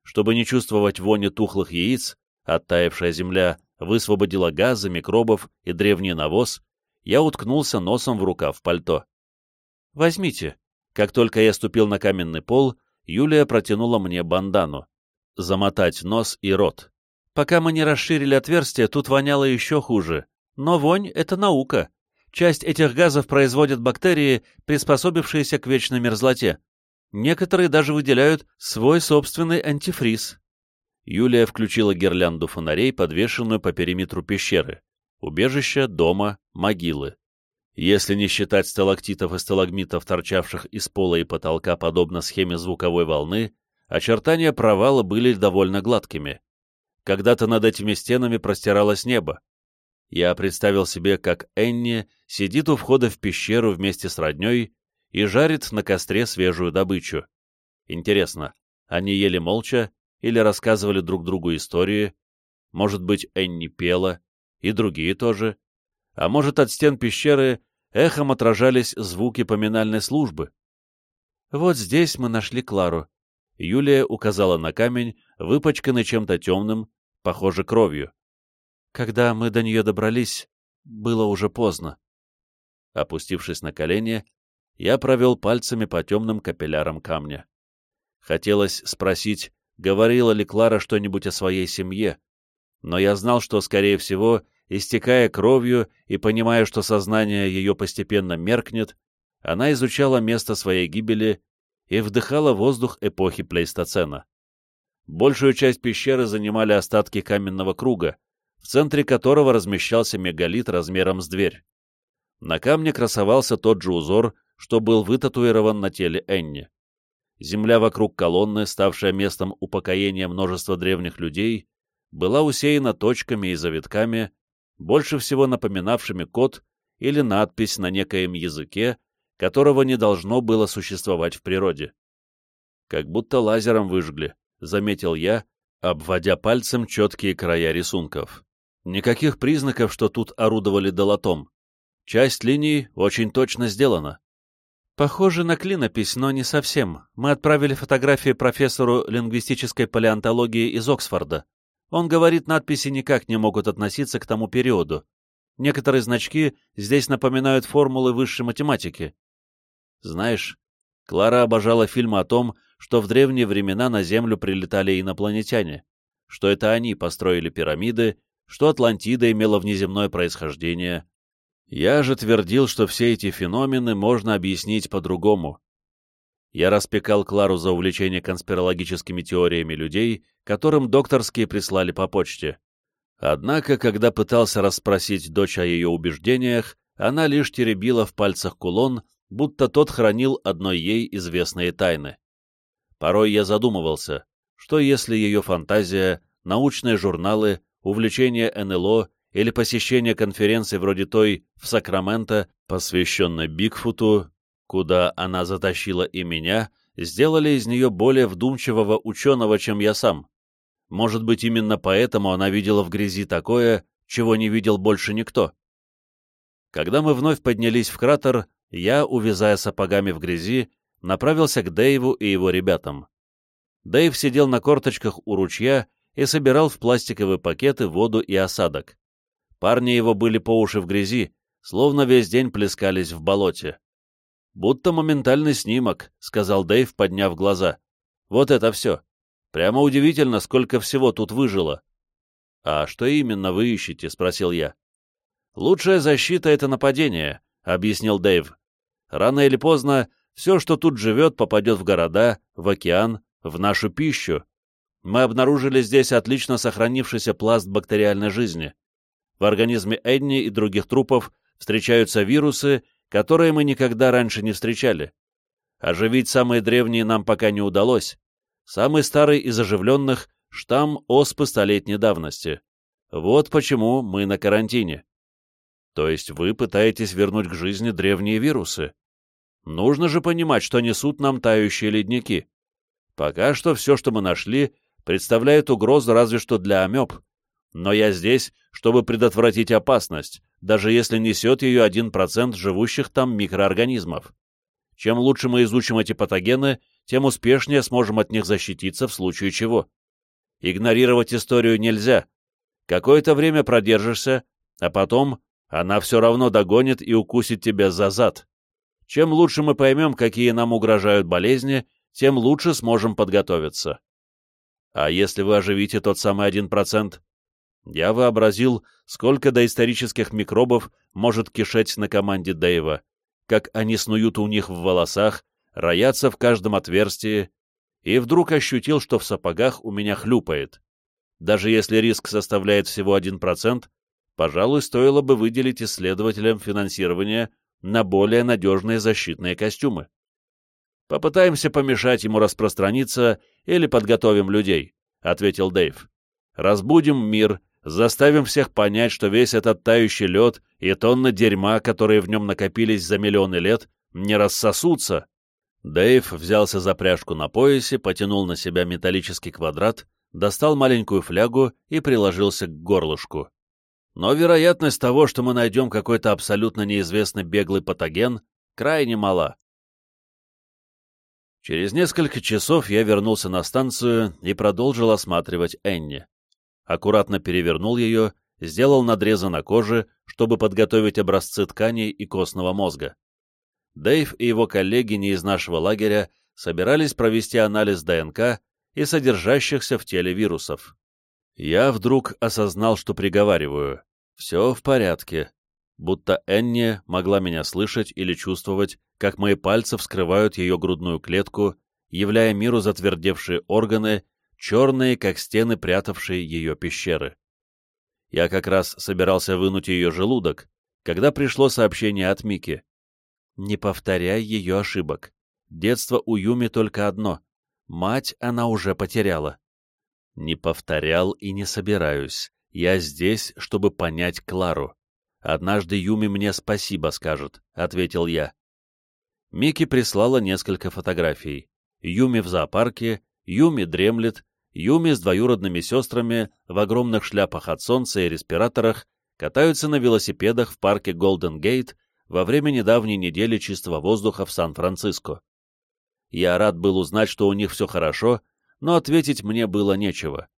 Чтобы не чувствовать вони тухлых яиц, оттаившая земля высвободила газы, микробов и древний навоз, я уткнулся носом в рукав пальто. «Возьмите». Как только я ступил на каменный пол, Юлия протянула мне бандану. Замотать нос и рот. Пока мы не расширили отверстие, тут воняло еще хуже. Но вонь — это наука. Часть этих газов производят бактерии, приспособившиеся к вечной мерзлоте. Некоторые даже выделяют свой собственный антифриз. Юлия включила гирлянду фонарей, подвешенную по периметру пещеры. Убежища, дома, могилы. Если не считать сталактитов и сталагмитов, торчавших из пола и потолка подобно схеме звуковой волны, очертания провала были довольно гладкими. Когда-то над этими стенами простиралось небо. Я представил себе, как Энни сидит у входа в пещеру вместе с родней и жарит на костре свежую добычу. Интересно, они ели молча или рассказывали друг другу истории, может быть, Энни пела, и другие тоже, а может, от стен пещеры эхом отражались звуки поминальной службы. Вот здесь мы нашли Клару. Юлия указала на камень, выпачканный чем-то темным, похоже, кровью. Когда мы до нее добрались, было уже поздно. Опустившись на колени, я провел пальцами по темным капиллярам камня. Хотелось спросить, говорила ли Клара что-нибудь о своей семье, но я знал, что, скорее всего, истекая кровью и понимая, что сознание ее постепенно меркнет, она изучала место своей гибели и вдыхала воздух эпохи Плейстоцена. Большую часть пещеры занимали остатки каменного круга, в центре которого размещался мегалит размером с дверь. На камне красовался тот же узор, что был вытатуирован на теле Энни. Земля вокруг колонны, ставшая местом упокоения множества древних людей, была усеяна точками и завитками, больше всего напоминавшими код или надпись на некоем языке, которого не должно было существовать в природе. Как будто лазером выжгли, заметил я, обводя пальцем четкие края рисунков. Никаких признаков, что тут орудовали долотом. Часть линий очень точно сделана. Похоже на клинопись, но не совсем. Мы отправили фотографии профессору лингвистической палеонтологии из Оксфорда. Он говорит, надписи никак не могут относиться к тому периоду. Некоторые значки здесь напоминают формулы высшей математики. Знаешь, Клара обожала фильмы о том, что в древние времена на Землю прилетали инопланетяне, что это они построили пирамиды, что Атлантида имела внеземное происхождение, я же твердил, что все эти феномены можно объяснить по-другому. Я распекал Клару за увлечение конспирологическими теориями людей, которым докторские прислали по почте. Однако, когда пытался расспросить дочь о ее убеждениях, она лишь теребила в пальцах кулон, будто тот хранил одной ей известные тайны. Порой я задумывался, что если ее фантазия, научные журналы, увлечение НЛО или посещение конференции вроде той в Сакраменто, посвященной Бигфуту, куда она затащила и меня, сделали из нее более вдумчивого ученого, чем я сам. Может быть, именно поэтому она видела в грязи такое, чего не видел больше никто. Когда мы вновь поднялись в кратер, я, увязая сапогами в грязи, направился к Дэйву и его ребятам. Дэйв сидел на корточках у ручья и собирал в пластиковые пакеты воду и осадок. Парни его были по уши в грязи, словно весь день плескались в болоте. «Будто моментальный снимок», — сказал Дэйв, подняв глаза. «Вот это все. Прямо удивительно, сколько всего тут выжило». «А что именно вы ищете?» — спросил я. «Лучшая защита — это нападение», — объяснил Дэйв. «Рано или поздно все, что тут живет, попадет в города, в океан, в нашу пищу. Мы обнаружили здесь отлично сохранившийся пласт бактериальной жизни. В организме Энни и других трупов встречаются вирусы, которые мы никогда раньше не встречали. Оживить самые древние нам пока не удалось. Самый старый из оживленных — штамм оспы столетней давности. Вот почему мы на карантине. То есть вы пытаетесь вернуть к жизни древние вирусы? Нужно же понимать, что несут нам тающие ледники. Пока что все, что мы нашли, представляет угрозу разве что для амеб. Но я здесь, чтобы предотвратить опасность, даже если несет ее 1% живущих там микроорганизмов. Чем лучше мы изучим эти патогены, тем успешнее сможем от них защититься в случае чего. Игнорировать историю нельзя. Какое-то время продержишься, а потом она все равно догонит и укусит тебя за зад. Чем лучше мы поймем, какие нам угрожают болезни, тем лучше сможем подготовиться. А если вы оживите тот самый один процент? Я вообразил, сколько доисторических микробов может кишеть на команде Дэйва, как они снуют у них в волосах, роятся в каждом отверстии, и вдруг ощутил, что в сапогах у меня хлюпает. Даже если риск составляет всего один процент, пожалуй, стоило бы выделить исследователям финансирование на более надежные защитные костюмы. Попытаемся помешать ему распространиться или подготовим людей, — ответил Дэйв. Разбудим мир, заставим всех понять, что весь этот тающий лед и тонны дерьма, которые в нем накопились за миллионы лет, не рассосутся. Дэйв взялся за пряжку на поясе, потянул на себя металлический квадрат, достал маленькую флягу и приложился к горлышку. Но вероятность того, что мы найдем какой-то абсолютно неизвестный беглый патоген, крайне мала. Через несколько часов я вернулся на станцию и продолжил осматривать Энни. Аккуратно перевернул ее, сделал надрезы на коже, чтобы подготовить образцы тканей и костного мозга. Дэйв и его коллеги не из нашего лагеря собирались провести анализ ДНК и содержащихся в теле вирусов. Я вдруг осознал, что приговариваю. Все в порядке будто Энни могла меня слышать или чувствовать, как мои пальцы вскрывают ее грудную клетку, являя миру затвердевшие органы, черные, как стены, прятавшие ее пещеры. Я как раз собирался вынуть ее желудок, когда пришло сообщение от Мики. «Не повторяй ее ошибок. Детство у Юми только одно. Мать она уже потеряла». «Не повторял и не собираюсь. Я здесь, чтобы понять Клару. «Однажды Юми мне спасибо скажет», — ответил я. Мики прислала несколько фотографий. Юми в зоопарке, Юми дремлет, Юми с двоюродными сестрами в огромных шляпах от солнца и респираторах катаются на велосипедах в парке Голден Гейт во время недавней недели чистого воздуха в Сан-Франциско. Я рад был узнать, что у них все хорошо, но ответить мне было нечего.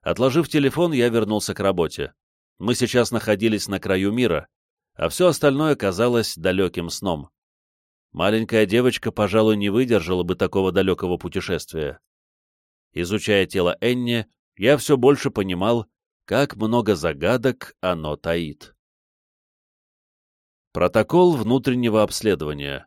Отложив телефон, я вернулся к работе. Мы сейчас находились на краю мира, а все остальное казалось далеким сном. Маленькая девочка, пожалуй, не выдержала бы такого далекого путешествия. Изучая тело Энни, я все больше понимал, как много загадок оно таит. Протокол внутреннего обследования.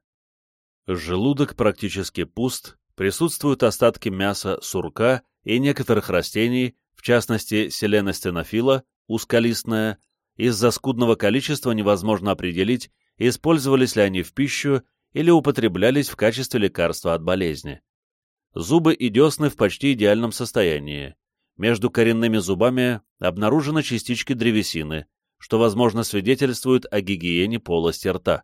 Желудок практически пуст, присутствуют остатки мяса сурка и некоторых растений, в частности селеностенофила, узколистная, из-за скудного количества невозможно определить, использовались ли они в пищу или употреблялись в качестве лекарства от болезни. Зубы и десны в почти идеальном состоянии. Между коренными зубами обнаружены частички древесины, что, возможно, свидетельствует о гигиене полости рта.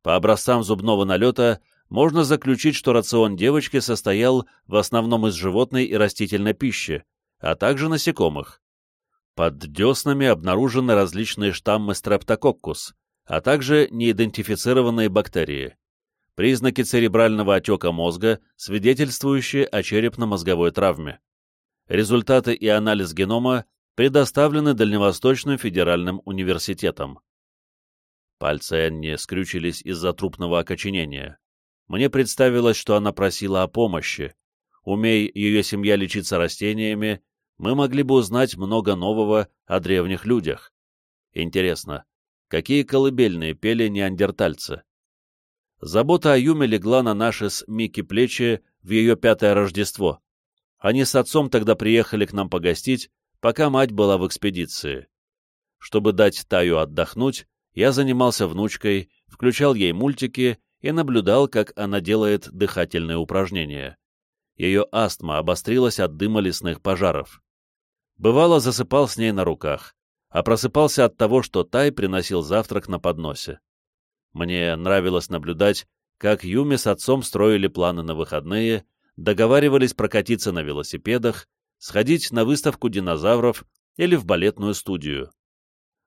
По образцам зубного налета можно заключить, что рацион девочки состоял в основном из животной и растительной пищи, а также насекомых. Под деснами обнаружены различные штаммы стрептококкус, а также неидентифицированные бактерии. Признаки церебрального отека мозга, свидетельствующие о черепно-мозговой травме. Результаты и анализ генома предоставлены Дальневосточным федеральным университетом. Пальцы Энни скрючились из-за трупного окоченения. Мне представилось, что она просила о помощи. Умей ее семья лечиться растениями, мы могли бы узнать много нового о древних людях. Интересно, какие колыбельные пели неандертальцы? Забота о Юме легла на наши с Микки плечи в ее пятое Рождество. Они с отцом тогда приехали к нам погостить, пока мать была в экспедиции. Чтобы дать Таю отдохнуть, я занимался внучкой, включал ей мультики и наблюдал, как она делает дыхательные упражнения. Ее астма обострилась от дыма лесных пожаров. Бывало, засыпал с ней на руках, а просыпался от того, что Тай приносил завтрак на подносе. Мне нравилось наблюдать, как Юми с отцом строили планы на выходные, договаривались прокатиться на велосипедах, сходить на выставку динозавров или в балетную студию.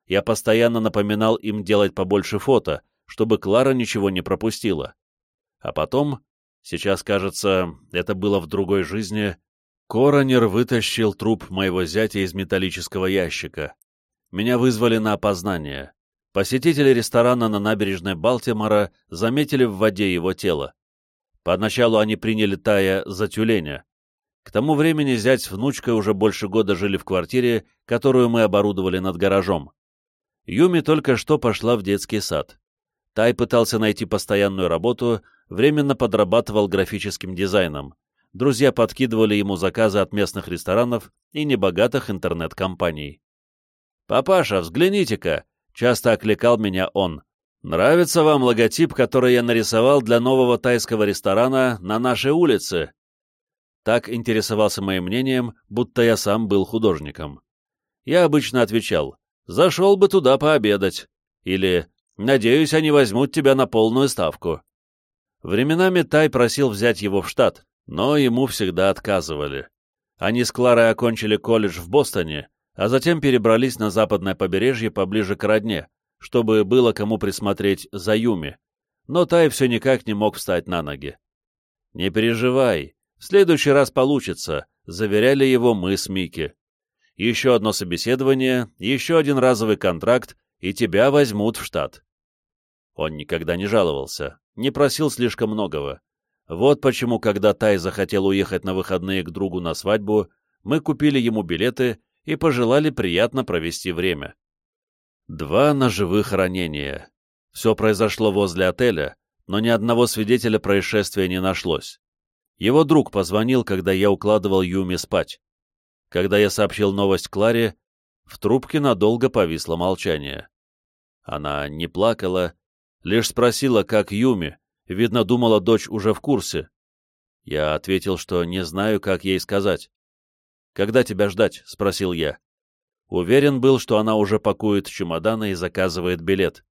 Я постоянно напоминал им делать побольше фото, чтобы Клара ничего не пропустила. А потом, сейчас кажется, это было в другой жизни, Коронер вытащил труп моего зятя из металлического ящика. Меня вызвали на опознание. Посетители ресторана на набережной Балтимора заметили в воде его тело. Поначалу они приняли Тая за тюленя. К тому времени зять с внучкой уже больше года жили в квартире, которую мы оборудовали над гаражом. Юми только что пошла в детский сад. Тай пытался найти постоянную работу, временно подрабатывал графическим дизайном друзья подкидывали ему заказы от местных ресторанов и небогатых интернет-компаний. «Папаша, взгляните-ка!» — часто окликал меня он. «Нравится вам логотип, который я нарисовал для нового тайского ресторана на нашей улице?» Так интересовался моим мнением, будто я сам был художником. Я обычно отвечал «Зашел бы туда пообедать» или «Надеюсь, они возьмут тебя на полную ставку». Временами Тай просил взять его в штат, но ему всегда отказывали. Они с Кларой окончили колледж в Бостоне, а затем перебрались на западное побережье поближе к родне, чтобы было кому присмотреть за Юми, но Тай все никак не мог встать на ноги. «Не переживай, в следующий раз получится», — заверяли его мы с Микки. «Еще одно собеседование, еще один разовый контракт, и тебя возьмут в штат». Он никогда не жаловался, не просил слишком многого. Вот почему, когда Тай захотел уехать на выходные к другу на свадьбу, мы купили ему билеты и пожелали приятно провести время. Два ножевых ранения. Все произошло возле отеля, но ни одного свидетеля происшествия не нашлось. Его друг позвонил, когда я укладывал Юми спать. Когда я сообщил новость Кларе, в трубке надолго повисло молчание. Она не плакала, лишь спросила, как Юми, Видно, думала, дочь уже в курсе. Я ответил, что не знаю, как ей сказать. «Когда тебя ждать?» — спросил я. Уверен был, что она уже пакует чемоданы и заказывает билет.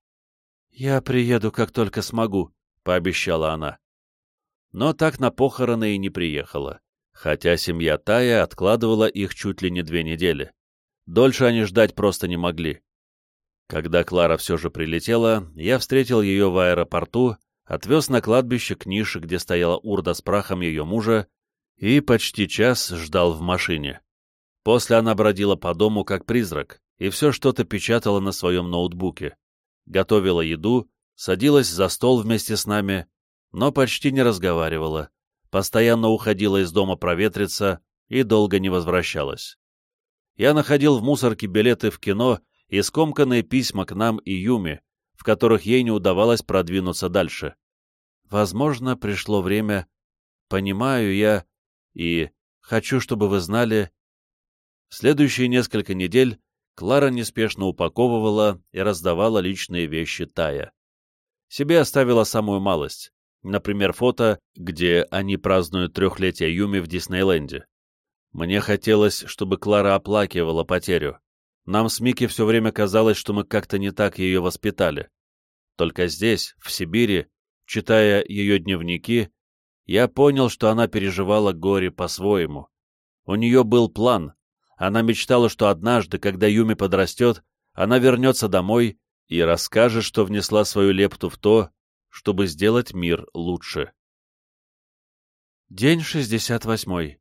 «Я приеду, как только смогу», — пообещала она. Но так на похороны и не приехала, хотя семья Тая откладывала их чуть ли не две недели. Дольше они ждать просто не могли. Когда Клара все же прилетела, я встретил ее в аэропорту отвез на кладбище к нише, где стояла урда с прахом ее мужа, и почти час ждал в машине. После она бродила по дому как призрак и все что-то печатала на своем ноутбуке. Готовила еду, садилась за стол вместе с нами, но почти не разговаривала, постоянно уходила из дома проветриться и долго не возвращалась. Я находил в мусорке билеты в кино и скомканные письма к нам и Юме, в которых ей не удавалось продвинуться дальше. Возможно, пришло время, понимаю я, и хочу, чтобы вы знали... Следующие несколько недель Клара неспешно упаковывала и раздавала личные вещи Тая. Себе оставила самую малость, например, фото, где они празднуют трехлетие Юми в Диснейленде. Мне хотелось, чтобы Клара оплакивала потерю, нам с Микки все время казалось, что мы как-то не так ее воспитали. Только здесь, в Сибири, читая ее дневники, я понял, что она переживала горе по-своему. У нее был план, Она мечтала, что однажды, когда Юми подрастет, она вернется домой и расскажет, что внесла свою лепту в то, чтобы сделать мир лучше. День 68.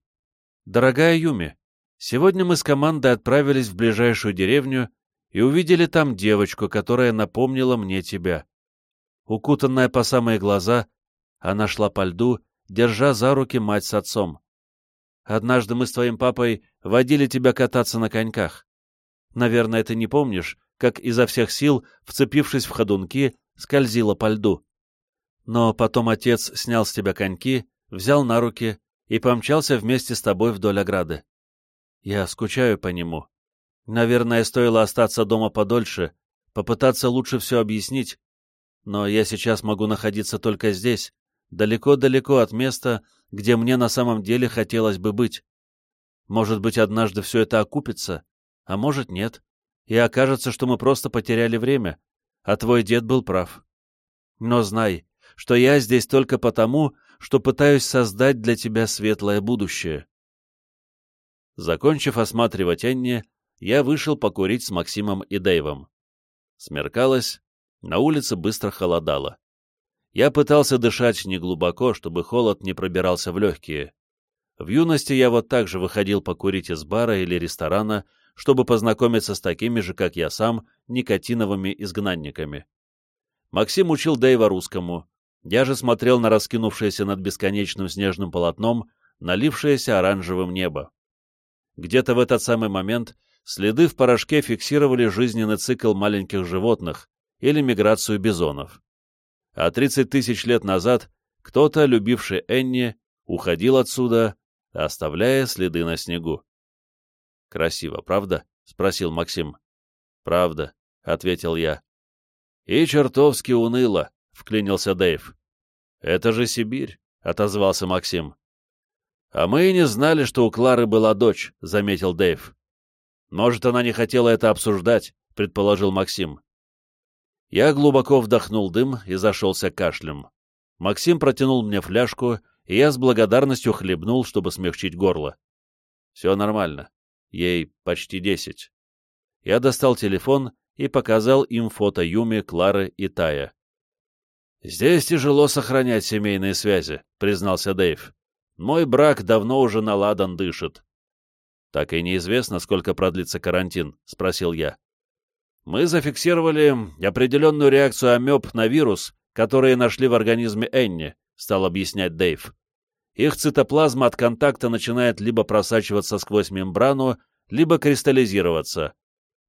Дорогая Юми, сегодня мы с командой отправились в ближайшую деревню и увидели там девочку, которая напомнила мне тебя. Укутанная по самые глаза, она шла по льду, держа за руки мать с отцом. Однажды мы с твоим папой водили тебя кататься на коньках. Наверное, ты не помнишь, как изо всех сил, вцепившись в ходунки, скользила по льду. Но потом отец снял с тебя коньки, взял на руки и помчался вместе с тобой вдоль ограды. Я скучаю по нему. Наверное, стоило остаться дома подольше, попытаться лучше все объяснить, но я сейчас могу находиться только здесь, далеко-далеко от места, где мне на самом деле хотелось бы быть. Может быть, однажды все это окупится, а может, нет, и окажется, что мы просто потеряли время, а твой дед был прав. Но знай, что я здесь только потому, что пытаюсь создать для тебя светлое будущее. Закончив осматривать Энни, я вышел покурить с Максимом и Дэйвом. Смеркалось, на улице быстро холодало. Я пытался дышать неглубоко, чтобы холод не пробирался в легкие. В юности я вот так же выходил покурить из бара или ресторана, чтобы познакомиться с такими же, как я сам, никотиновыми изгнанниками. Максим учил Дэйва русскому. Я же смотрел на раскинувшееся над бесконечным снежным полотном, налившееся оранжевым небо. Где-то в этот самый момент Следы в порошке фиксировали жизненный цикл маленьких животных или миграцию бизонов. А 30 тысяч лет назад кто-то, любивший Энни, уходил отсюда, оставляя следы на снегу. «Красиво, правда?» — спросил Максим. «Правда», — ответил я. «И чертовски уныло», — вклинился Дэйв. «Это же Сибирь», — отозвался Максим. «А мы и не знали, что у Клары была дочь», — заметил Дэйв. «Может, она не хотела это обсуждать», — предположил Максим. Я глубоко вдохнул дым и зашелся кашлем. Максим протянул мне фляжку, и я с благодарностью хлебнул, чтобы смягчить горло. Все нормально. Ей почти десять. Я достал телефон и показал им фото Юми, Клары и Тая. «Здесь тяжело сохранять семейные связи», — признался Дэйв. «Мой брак давно уже наладан дышит. «Так и неизвестно, сколько продлится карантин?» — спросил я. «Мы зафиксировали определенную реакцию амеб на вирус, которые нашли в организме Энни», — стал объяснять Дэйв. «Их цитоплазма от контакта начинает либо просачиваться сквозь мембрану, либо кристаллизироваться.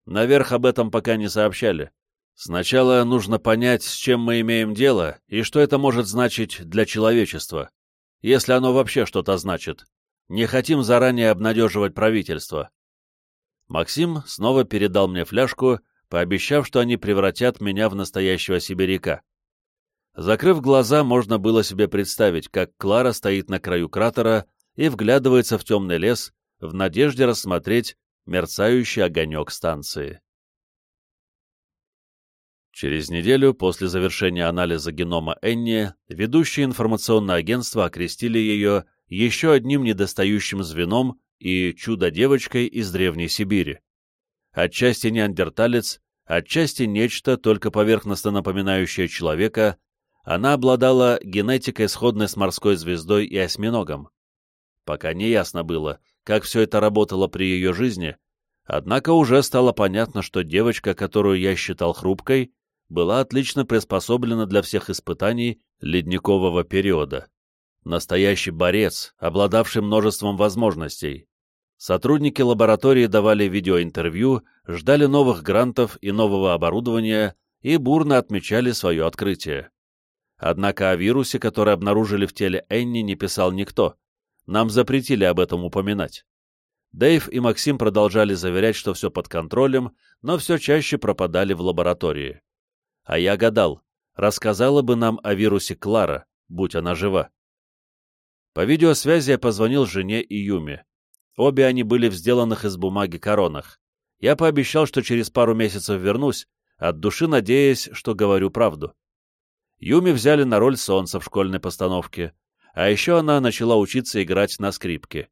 Наверх об этом пока не сообщали. Сначала нужно понять, с чем мы имеем дело и что это может значить для человечества, если оно вообще что-то значит. Не хотим заранее обнадеживать правительство. Максим снова передал мне фляжку, пообещав, что они превратят меня в настоящего сибиряка. Закрыв глаза, можно было себе представить, как Клара стоит на краю кратера и вглядывается в темный лес в надежде рассмотреть мерцающий огонек станции. Через неделю после завершения анализа генома Энни ведущие информационное агентство окрестили ее еще одним недостающим звеном и чудо-девочкой из Древней Сибири. Отчасти неандерталец, отчасти нечто, только поверхностно напоминающее человека, она обладала генетикой, сходной с морской звездой и осьминогом. Пока не ясно было, как все это работало при ее жизни, однако уже стало понятно, что девочка, которую я считал хрупкой, была отлично приспособлена для всех испытаний ледникового периода настоящий борец, обладавший множеством возможностей. Сотрудники лаборатории давали видеоинтервью, ждали новых грантов и нового оборудования и бурно отмечали свое открытие. Однако о вирусе, который обнаружили в теле Энни, не писал никто. Нам запретили об этом упоминать. Дэйв и Максим продолжали заверять, что все под контролем, но все чаще пропадали в лаборатории. А я гадал, рассказала бы нам о вирусе Клара, будь она жива. По видеосвязи я позвонил жене и Юме. Обе они были в сделанных из бумаги коронах. Я пообещал, что через пару месяцев вернусь, от души надеясь, что говорю правду. Юми взяли на роль солнца в школьной постановке, а еще она начала учиться играть на скрипке.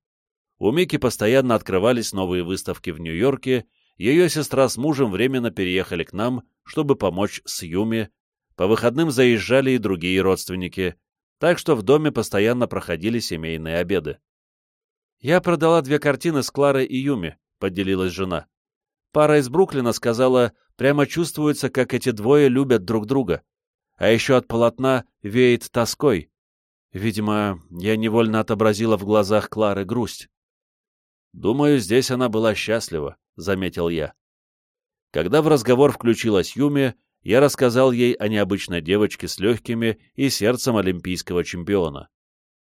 У Мики постоянно открывались новые выставки в Нью-Йорке, ее сестра с мужем временно переехали к нам, чтобы помочь с Юми, по выходным заезжали и другие родственники, так что в доме постоянно проходили семейные обеды. «Я продала две картины с Кларой и Юми», — поделилась жена. Пара из Бруклина сказала, прямо чувствуется, как эти двое любят друг друга. А еще от полотна веет тоской. Видимо, я невольно отобразила в глазах Клары грусть. «Думаю, здесь она была счастлива», — заметил я. Когда в разговор включилась Юми, я рассказал ей о необычной девочке с легкими и сердцем олимпийского чемпиона.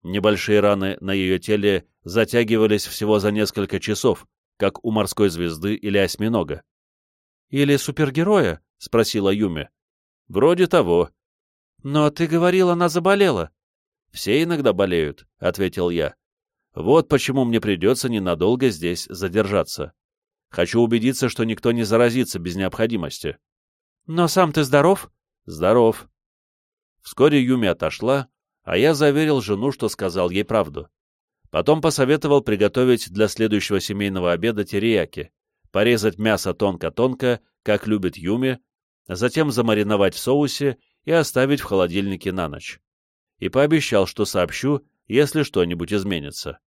Небольшие раны на ее теле затягивались всего за несколько часов, как у морской звезды или осьминога. «Или супергероя?» — спросила Юми. «Вроде того». «Но ты говорил, она заболела». «Все иногда болеют», — ответил я. «Вот почему мне придется ненадолго здесь задержаться. Хочу убедиться, что никто не заразится без необходимости». «Но сам ты здоров?» «Здоров». Вскоре Юми отошла, а я заверил жену, что сказал ей правду. Потом посоветовал приготовить для следующего семейного обеда терияки, порезать мясо тонко-тонко, как любит Юми, затем замариновать в соусе и оставить в холодильнике на ночь. И пообещал, что сообщу, если что-нибудь изменится.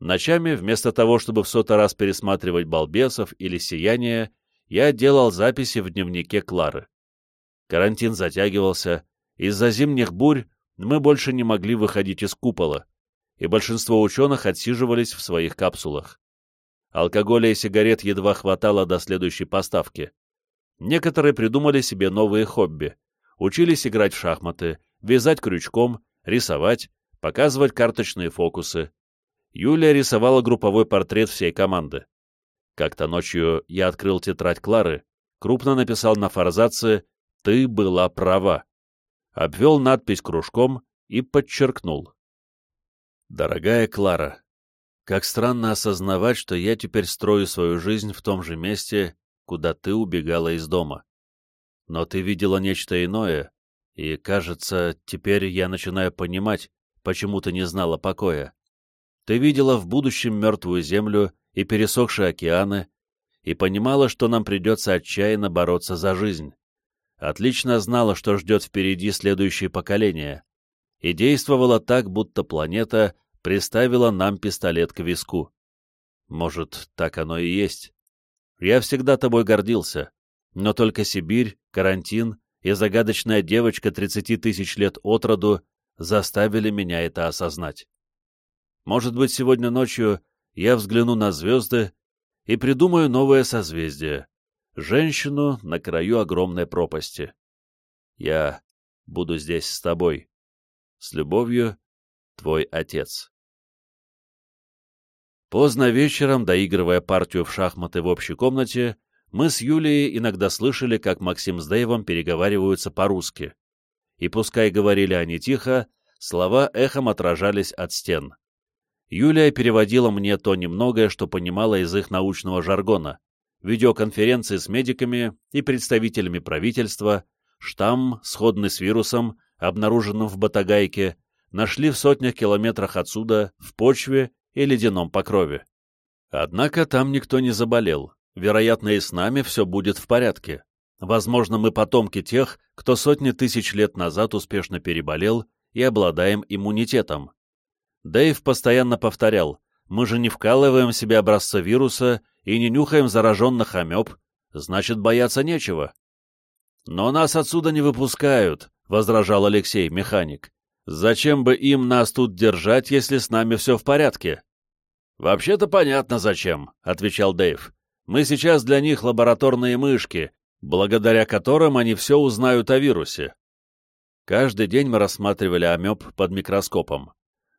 Ночами, вместо того, чтобы в сотый раз пересматривать «Балбесов» или «Сияние», я делал записи в дневнике Клары. Карантин затягивался, из-за зимних бурь мы больше не могли выходить из купола, и большинство ученых отсиживались в своих капсулах. Алкоголя и сигарет едва хватало до следующей поставки. Некоторые придумали себе новые хобби. Учились играть в шахматы, вязать крючком, рисовать, показывать карточные фокусы. Юлия рисовала групповой портрет всей команды. Как-то ночью я открыл тетрадь Клары, крупно написал на форзаце «Ты была права», обвел надпись кружком и подчеркнул. «Дорогая Клара, как странно осознавать, что я теперь строю свою жизнь в том же месте, куда ты убегала из дома. Но ты видела нечто иное, и, кажется, теперь я начинаю понимать, почему ты не знала покоя. Ты видела в будущем мертвую землю и пересохшие океаны, и понимала, что нам придется отчаянно бороться за жизнь. Отлично знала, что ждет впереди следующее поколение, и действовала так, будто планета приставила нам пистолет к виску. Может, так оно и есть. Я всегда тобой гордился, но только Сибирь, карантин и загадочная девочка 30 тысяч лет от роду заставили меня это осознать. Может быть, сегодня ночью я взгляну на звезды и придумаю новое созвездие — женщину на краю огромной пропасти. Я буду здесь с тобой. С любовью, твой отец. Поздно вечером, доигрывая партию в шахматы в общей комнате, мы с Юлией иногда слышали, как Максим с Дэйвом переговариваются по-русски. И пускай говорили они тихо, слова эхом отражались от стен. Юлия переводила мне то немногое, что понимала из их научного жаргона, видеоконференции с медиками и представителями правительства, штамм, сходный с вирусом, обнаруженным в Батагайке, нашли в сотнях километрах отсюда, в почве и ледяном покрове. Однако там никто не заболел. Вероятно, и с нами все будет в порядке. Возможно, мы потомки тех, кто сотни тысяч лет назад успешно переболел и обладаем иммунитетом. Дэйв постоянно повторял, мы же не вкалываем себе образца вируса и не нюхаем зараженных амеб, значит, бояться нечего. Но нас отсюда не выпускают, — возражал Алексей, механик. Зачем бы им нас тут держать, если с нами все в порядке? Вообще-то понятно зачем, — отвечал Дэйв. Мы сейчас для них лабораторные мышки, благодаря которым они все узнают о вирусе. Каждый день мы рассматривали амеб под микроскопом.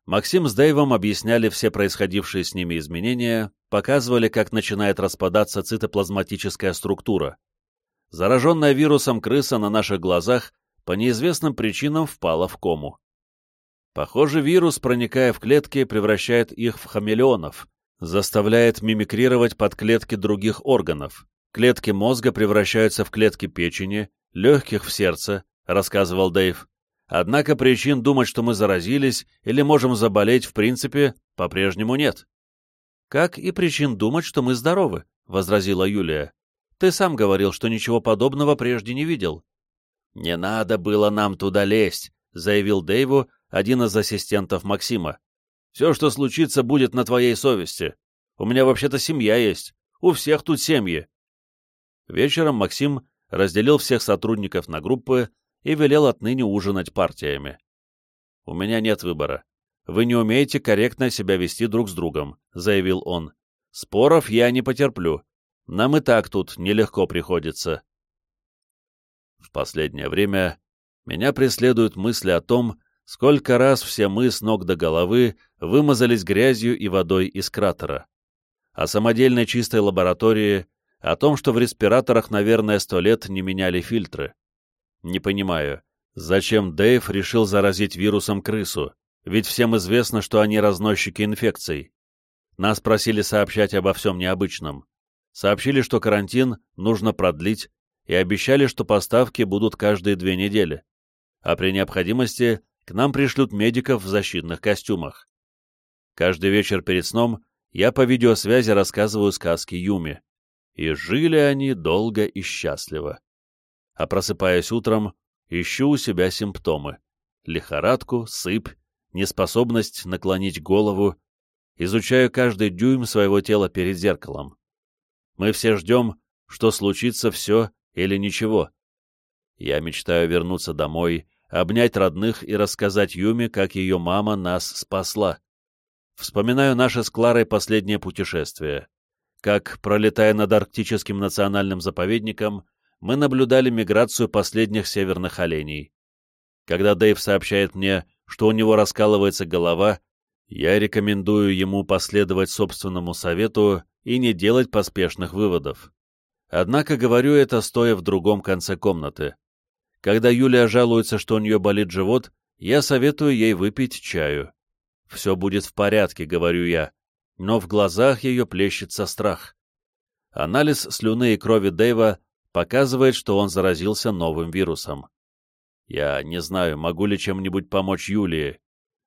Максим с Дэйвом объясняли все происходившие с ними изменения, показывали, как начинает распадаться цитоплазматическая структура. Зараженная вирусом крыса на наших глазах по неизвестным причинам впала в кому. Похоже, вирус, проникая в клетки, превращает их в хамелеонов, заставляет мимикрировать под клетки других органов. Клетки мозга превращаются в клетки печени, легких в сердце, рассказывал Дэйв. Однако причин думать, что мы заразились или можем заболеть, в принципе, по-прежнему нет. «Как и причин думать, что мы здоровы», — возразила Юлия. «Ты сам говорил, что ничего подобного прежде не видел». «Не надо было нам туда лезть», — заявил Дэйву один из ассистентов Максима. «Все, что случится, будет на твоей совести. У меня вообще-то семья есть. У всех тут семьи». Вечером Максим разделил всех сотрудников на группы и велел отныне ужинать партиями. «У меня нет выбора. Вы не умеете корректно себя вести друг с другом», — заявил он. «Споров я не потерплю. Нам и так тут нелегко приходится». В последнее время меня преследуют мысли о том, сколько раз все мы с ног до головы вымазались грязью и водой из кратера. О самодельной чистой лаборатории, о том, что в респираторах, наверное, сто лет не меняли фильтры. Не понимаю, зачем Дэйв решил заразить вирусом крысу, ведь всем известно, что они разносчики инфекций. Нас просили сообщать обо всем необычном. Сообщили, что карантин нужно продлить, и обещали, что поставки будут каждые две недели. А при необходимости к нам пришлют медиков в защитных костюмах. Каждый вечер перед сном я по видеосвязи рассказываю сказки Юми. И жили они долго и счастливо а просыпаясь утром, ищу у себя симптомы. Лихорадку, сыпь, неспособность наклонить голову. Изучаю каждый дюйм своего тела перед зеркалом. Мы все ждем, что случится все или ничего. Я мечтаю вернуться домой, обнять родных и рассказать Юме, как ее мама нас спасла. Вспоминаю наше с Кларой последнее путешествие. Как, пролетая над Арктическим национальным заповедником, мы наблюдали миграцию последних северных оленей. Когда Дэйв сообщает мне, что у него раскалывается голова, я рекомендую ему последовать собственному совету и не делать поспешных выводов. Однако говорю это, стоя в другом конце комнаты. Когда Юлия жалуется, что у нее болит живот, я советую ей выпить чаю. «Все будет в порядке», — говорю я, но в глазах ее плещется страх. Анализ слюны и крови Дэйва показывает, что он заразился новым вирусом. Я не знаю, могу ли чем-нибудь помочь Юлии.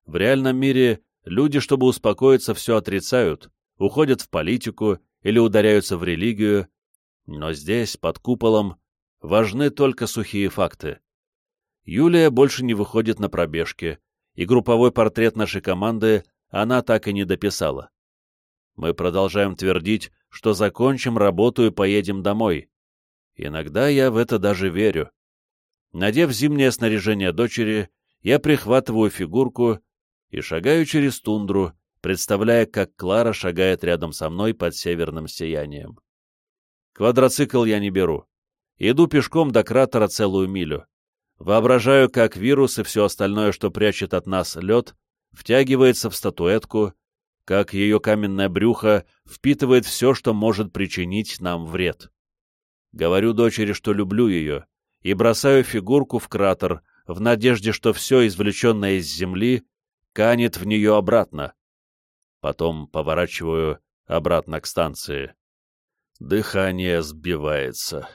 В реальном мире люди, чтобы успокоиться, все отрицают, уходят в политику или ударяются в религию, но здесь, под куполом, важны только сухие факты. Юлия больше не выходит на пробежки, и групповой портрет нашей команды она так и не дописала. Мы продолжаем твердить, что закончим работу и поедем домой, Иногда я в это даже верю. Надев зимнее снаряжение дочери, я прихватываю фигурку и шагаю через тундру, представляя, как Клара шагает рядом со мной под северным сиянием. Квадроцикл я не беру. Иду пешком до кратера целую милю. Воображаю, как вирус и все остальное, что прячет от нас лед, втягивается в статуэтку, как ее каменное брюхо впитывает все, что может причинить нам вред. Говорю дочери, что люблю ее, и бросаю фигурку в кратер, в надежде, что все, извлеченное из земли, канет в нее обратно. Потом поворачиваю обратно к станции. Дыхание сбивается.